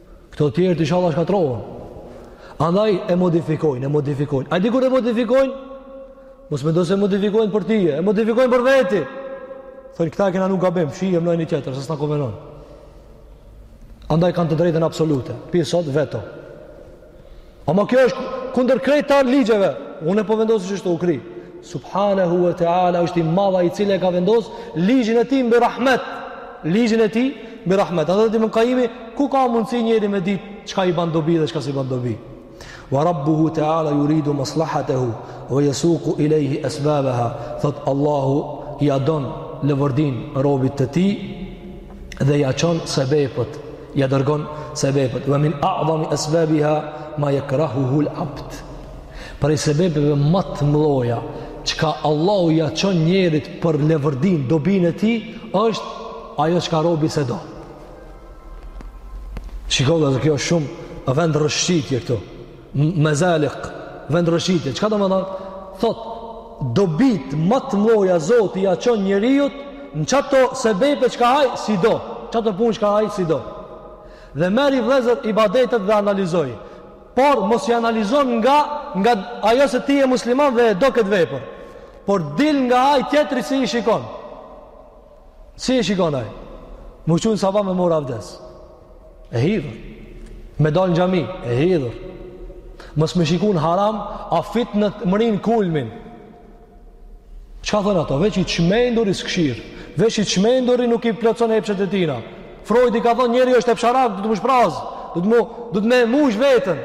Këto tjerët ishalla shkatërrohen. Andaj e modifikojnë, e modifikojnë. A di kur e modifikojnë? Mos mendo se e modifikojnë për tije, e modifikojnë për veti. Thonë këta e kena vnu gabim, fshije, vnoje ni tjetër, se s'na konvenon. Andaj kanë të drejtën absolute. Pi sot, veto. Ama kjo është kundër krejt ligjeve. Unë e po vendosi, çështja u kry. Subhanehu e Teala është i madh ai i cili e ka vendosë ligjin e tij mbi rahmet. Ligjin e tij mbi rahmet. A thotë Ibn Kajimi, ku ka mundësi njeri me ditë çka i ban dobi dhe çka s'i ban dobi. Wa rabbuhu Teala juridu maslahatehu wa jesuku ilejhi esbabeha. Thotë Allahu ja don leverdinë robit të tij dhe ja çon sebepet. Ja dërgon sebepet. Wa min a'zami asbabiha ma yakrahuhu al-'abd. Prej sebepeve ma të mdhoja, çka Allahu ja çon njerit për leverdinë, dobinë e tij, është ajo çka robi s'e do. Shiko vëllezër kjo është shumë vend rrëshqitje këtu. Mezalik, vendrrëshqitje, çka do me thonë? Thotë, dobitë ma të mdhoja Zoti ja çon njeriut në qato sebepe çka ai s'i do, qato punë çka ai s'i do. Dhe merri vëllezër ibadetet dhe analizoji, por mos i analizon nga, nga ajo se ti je musliman dhe e do këtë vepër, por dil nga ai tjetri si i shikon. Si e shikon ai? M'u çu në sabah me mor avdes. E hidhur. Me dalë në xhami. E hidhur. Mos me shiku n'haram, a fitnet e mrrijnë kulmin. Çka thonë ato? Veç i çmenduri s'kshyr. Veç i çmenduri nuk i plotson epshet e tina. Freudi ka thonë njeri është epsharak, duhet m'u shprazë. Duhet m'u, duhet me mush veten.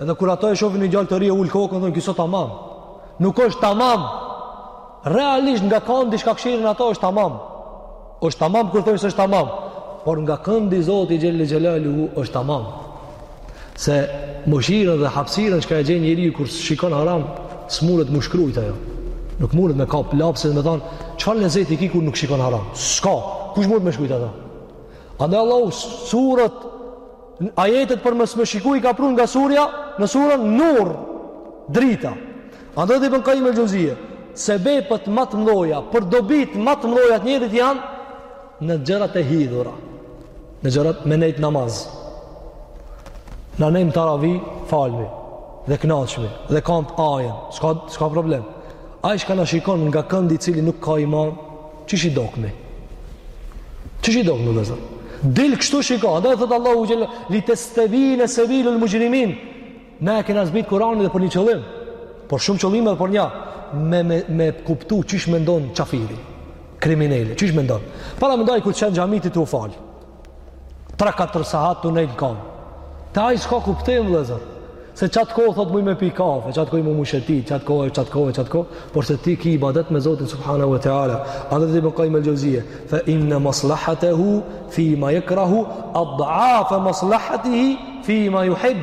Edhe kur ato e shofin një djalë të ri e ul kokën, thonë, ky s'o tamam. Nuk është tamam. Realisht nga këndi çka e shihni ato është tamam. Është tamam kur thojmë se është tamam, por nga këndi Zoti xhelle xhelaluhu është tamam. Se mëshirën dhe hapësirën çka e gjen njeriu kur shikon haram, s'muret me u shkrujt ajo. Nuk mundet me kap lapsin dhe me than, çfarë lezeti ki kur nuk shikon haram? S'ka, kush murt me shkrujt ato? Andaj Allahu suret ajetet për mos me shiku i ka prun nga surja në surën Nur drita Andaj dhe Ibn Kajim el-Xhevzije, sebepet ma t'mdhaja, për dobit ma t'mdhaja të njerit janë, në gjërat e hidhura, në gjërat me nejt namaz, na nejmë teravi falmi, dhe knaqmi, dhe kamt ajen, s'ka, s'ka problem. Ai çka na shikon nga këndi i cili nuk ka iman, qysh i dokmi? Qysh i dokmi, vllezër? Dil kështu shiko, andej thot Allahu xhelle, li testebine sebilul muxhrimin, Ne e kena zbit Kur'anin dhe për një qëllim, për shumë qëllime edhe për një, me, me, me kuptu qysh mendon qafiri, krimineli, qysh mendon. Paramendoj ku qenë xhamit tu u fal, 3-4 sahat tu nejt n'kamë. Te ai s'ka kuptim, vllezër, se qatë kohë thotë muj me pi kafe, qatë kohë muj me sheti, qatë kohë, qatë kohë, qatë kohë, por se ti ki ibadet me Zotin Subhanahu e Teala, andaj dhe Ibn Kajim el-Xhevzije, fe inne maslahatehu, fi ma jekrahu, ad'afu maslahatihi, fi ma juhib,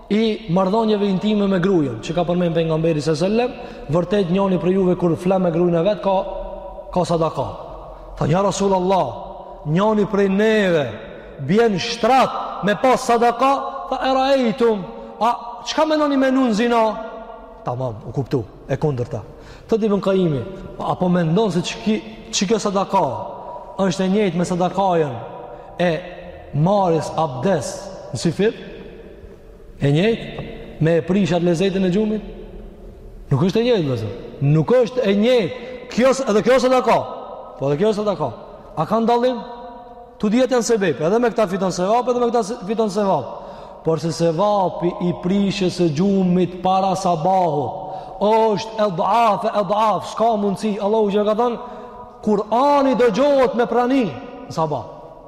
i marrëdhënieve intime me grujën, që e ka përmend pejgamberi alejhi selam, vërtet njoni prej juve kur flen me grujën e vet ka ka sadaka. Thanë ja Rasulullah, njoni prej neve bjen n'shtrat me pas sadaka, tha eraejtum, a çka mendoni me ba zina? Tamam, u kuptu, e kundërta. Thot Ibn Kajimi, a po mendon se që kjo sadaka? Është e njëjtë me sadakajën e marrjes abdes në syfyr, E njëjtë me e prish at lezetin e gjumit? Nuk është e njëjtë, vllezër. Nuk është e njëjtë. Kjo, edhe kjo është sadaka. Po edhe kjo është sadaka. A kanë dallim? Të dyjat janë sebep, edhe me këta fiton sevap, edhe me këta fiton sevap. Por se sevapi i prishjes së gjumit para sabahut është edhaf, edhaf, s'ka mundësi, Allahu xhelle ka thënë, Kurani dëgjohet me prani n'sabah.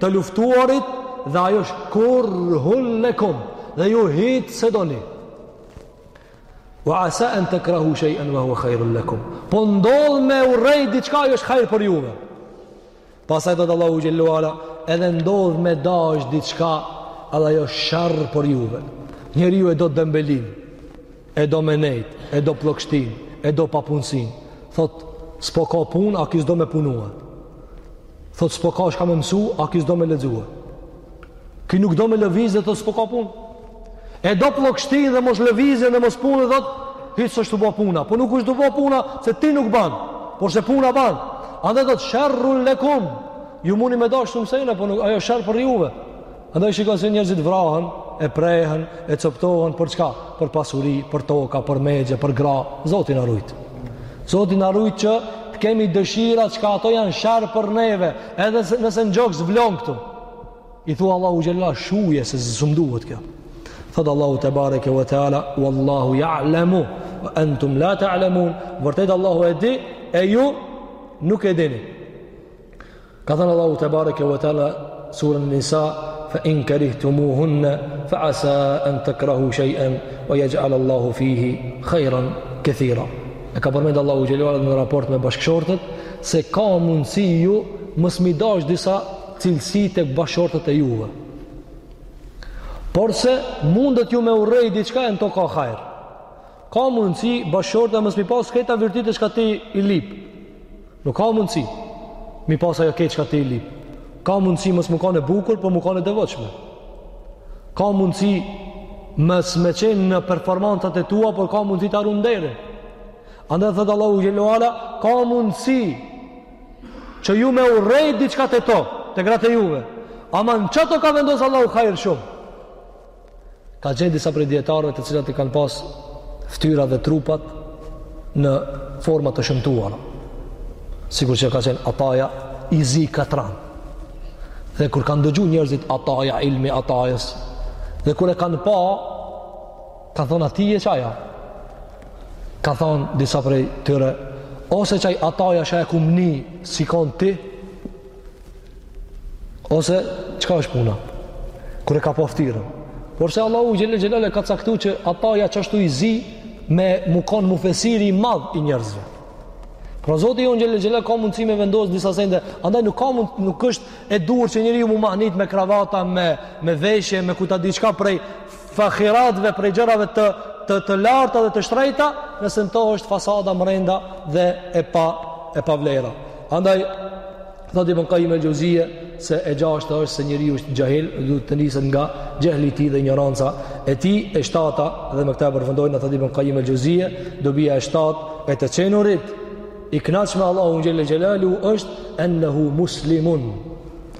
të luftuarit dhe ajo është kurhun lekum dhe ju hiç s'e doni ve asa en tekrehu shej'en ve huve hajrun lekum po ndodh me urrejt diçka ajo është hajr për juve pastaj thot Allahu xhelle ve ala edhe ndodh me dasht diçka edhe ajo është sherr për juve njeriu e do dembelinë e do me nejt e do plogështinë e do papunësin thot s'po ka pun a kish do me punua Thot s'po ka çka me mësu, a ky s'do me lexue. Ky nuk do me lëviz dhe thot s'po ka punë. E do plogështinë dhe moslëvizjen dhe mospunën dhe thot, hiç s'është tu bo puna. Po nuk është tu bo puna, se ti nuk ban, porse puna ban. Andaj thot, sherrun lekum, ju muni me dasht shumë sene, po nuk, ajo sherr për juve. Andaj shikon se njerëzit vrahen, e prehen, e coptohen për çka? Për pasuri, për toka, për mexhe, për gra. Zoti na rujt. Zoti na rujt që të kemi dëshira çka ato janë sherr për neve, edhe nëse në gjoks vlon këtu. I thua Allahu xhella shuje se s'm duhet kjo. Thot Allahu te bareke ve teala, wallahu ya'lamu wa antum la ta'lamun. Vërtet Allahu e di e ju nuk e dini. Ka thënë Allahu te bareke ve teala sura Nisa fa in karihtumuhunna fa asa an takrahu shay'an wa yaj'al Allahu fihi khayran katira. E ka përmend Allahu xhelalu në raport me bashkëshortët se ka mundësi ju mos m'i dash disa cilësi tek bashkëshortet e juve. Porse mundet ju me urrej diçka e në to ka hajr. Ka mundësi bashkëshortja mos m'i pas këta virtyte çka ti i lip. Nuk ka mundësi. M'i pas ajo krejt çka ti i lip. Ka mundësi mos me kanë e bukur, po me kanë e devotshme. Ka mundësi mos me qenë në performancat e tua, por ka mundësi ta run nderin. Andaj thot Allahu xhelalu ala, ka mundësi që ju me urrej diçka te to, te gratë e juve. Ama n'qato ka vendos Allahu hajër shumë. Ka qenë disa prej dijetarëve të cilat i kanë pas ftyrat dhe trupat në forma të shëmtuara. Sikur që ka qenë Ataja i zi katran. Dhe kur kanë dëgju njerëzit Ataja ilmi Atajës dhe kur e kanë pa ka thonë a ti je qaj a. Ka thonë disa prej tyre o s'je qaj Ataja që e ka emnin sikur ti Ose, çka është puna? Kur e ka pa ftyrën. Porse Allahu xhele xhela e ka caktu që Ataja qashtu i zi me u konë mufesiri i madh i njerëzve. Pra Zoti jonë xhele xhela ka mundësi me vendosë disa sende. Andaj nuk, ka mund, nuk është e duhur që njeriu m'u mahnit me kravata, me, me veshje, me kujta diçka prej fahirateve prej gjërave të të të larta dhe të shtrenjta, nëse në to është fasada mrenda dhe e pa e pa vlera. Andaj thot Ibn Qayyim al-Juzeyy se e gjashta është se njeriu është xahil, duhet të niset nga xehli i tij dhe injoranca e tij, e shtata dhe me këtë e përfundojnë thot Ibn Qayyim al-Juzeyy, dobia e shtatë e të qenurit i kënaq me Allahun xhel xelalu është ennehu muslimun.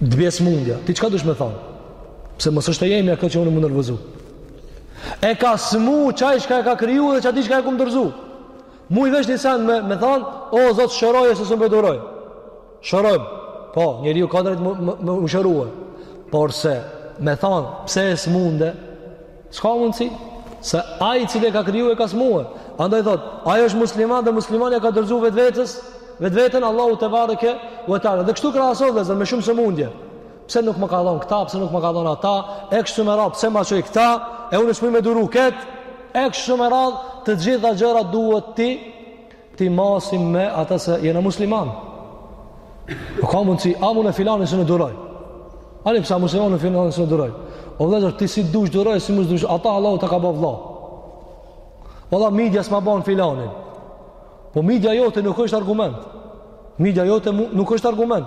T'bie smundja. Ti çka dush me thonë? Pse mos është e jemja këta që unë m'u nervozu? E ka smu qaj çka e ka kriju dhe qati çka e kum dorzu. Muj veç një sen me, me thonë, o Zot shëroje se s'mun po duroj. Shëroj. Po, njeriu ka drejt me, me, me, m'u shëru. Por se, me thonë, pse e smunde, S'ka mundsi. Se ai i cili e ka kriju e ka smue. Andaj thot, ai është musliman dhe muslimani e ka dorzu vetvetes, vetveten Allahut tebareke ve teala. Dhe kështu krahaso vëllezër me shumë sëmundje. Pse nuk ma ka dhonë këta, pse nuk ma ka dhonë ata, e kështu me radhë, pse ma çoi këta, e unë s'muj me duru ketë, e kështu me radhë, të gjitha gjëra duhet t'i T'i masim me ata se jena musliman. Po ka mundësi, amo une filanin s'un e duroj. Ani pse a musliman e filanin s'un e duroj. O vlla, ti si dush duroje, si mos dush, ata Allahu ta ka ba vlla. Valla midja s'ma ban filanin. Po midja jote nuk është argument. Midja jote nuk është argument.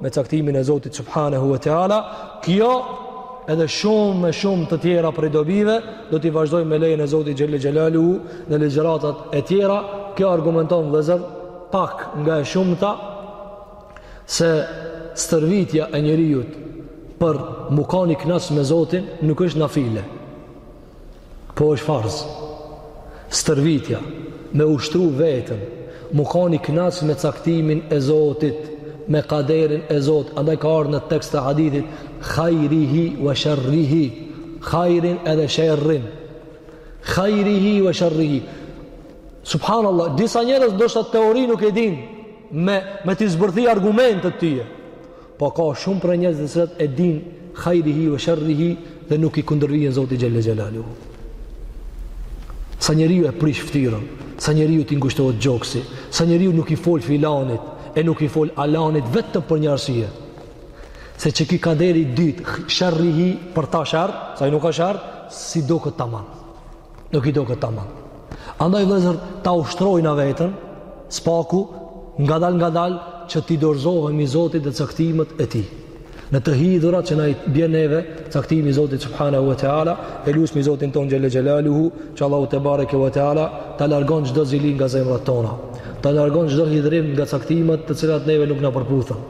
me caktimin e Zotit subhanahu wa taala kjo edhe shumë e shumë të tjera prej dobive do t'i vazhdojmë me lejen e Zotit xhelle xhelaluhu në ligjëratat e tjera kjo argumenton vllezër pak nga e shumta se stërvitja e njeriut për m'u kanë i knaq me Zotin nuk është nafile Po është farz. Stërvitja, me ushtru veten, m'u kanë i knaq me caktimin e Zotit, me kaderin e Zotit, andaj ka ardh në tekst të hadithit, hajrihi ve sherrihi, hajrin edhe sherrin, hajrihi ve sherrihi. Subhanallah, disa njerëz ndoshta teori nuk e din, me, me t'i zbërthi argumentet tyje. Po ka shumë prej njerëzve të cilët e din khairihi wa sharrihi dhe nuk i kundërvihen Zotit xhelle xhelalu. Sa njeriu e prish fytyrën, sa njeriut i ngushtohet gjoksi, sa njeriu nuk i fol filanit e nuk i fol alanit vetëm për një arsye. Se qiki kaderi i dytë, sharrihi për ta sherr, se ai nuk a sherr, s'i doket tamam. Nuk i doket tamam. Andaj vllezër ta ushtrojmë na veten, së paku, ngadal ngadal, që t'i dorzohemi Zotit dhe caktimet e tij. Në të hidhurat që na i bjen neve caktimi i Zotit Subhanahu wa Teala, e lusmi Zotin tonë xhelle xhelaluhu, që Allahu tebareke wa Teala, ta largon çdo zili nga zemrat tona, ta largon çdo hidhrim nga caktimet të cilat neve nuk na përputhen.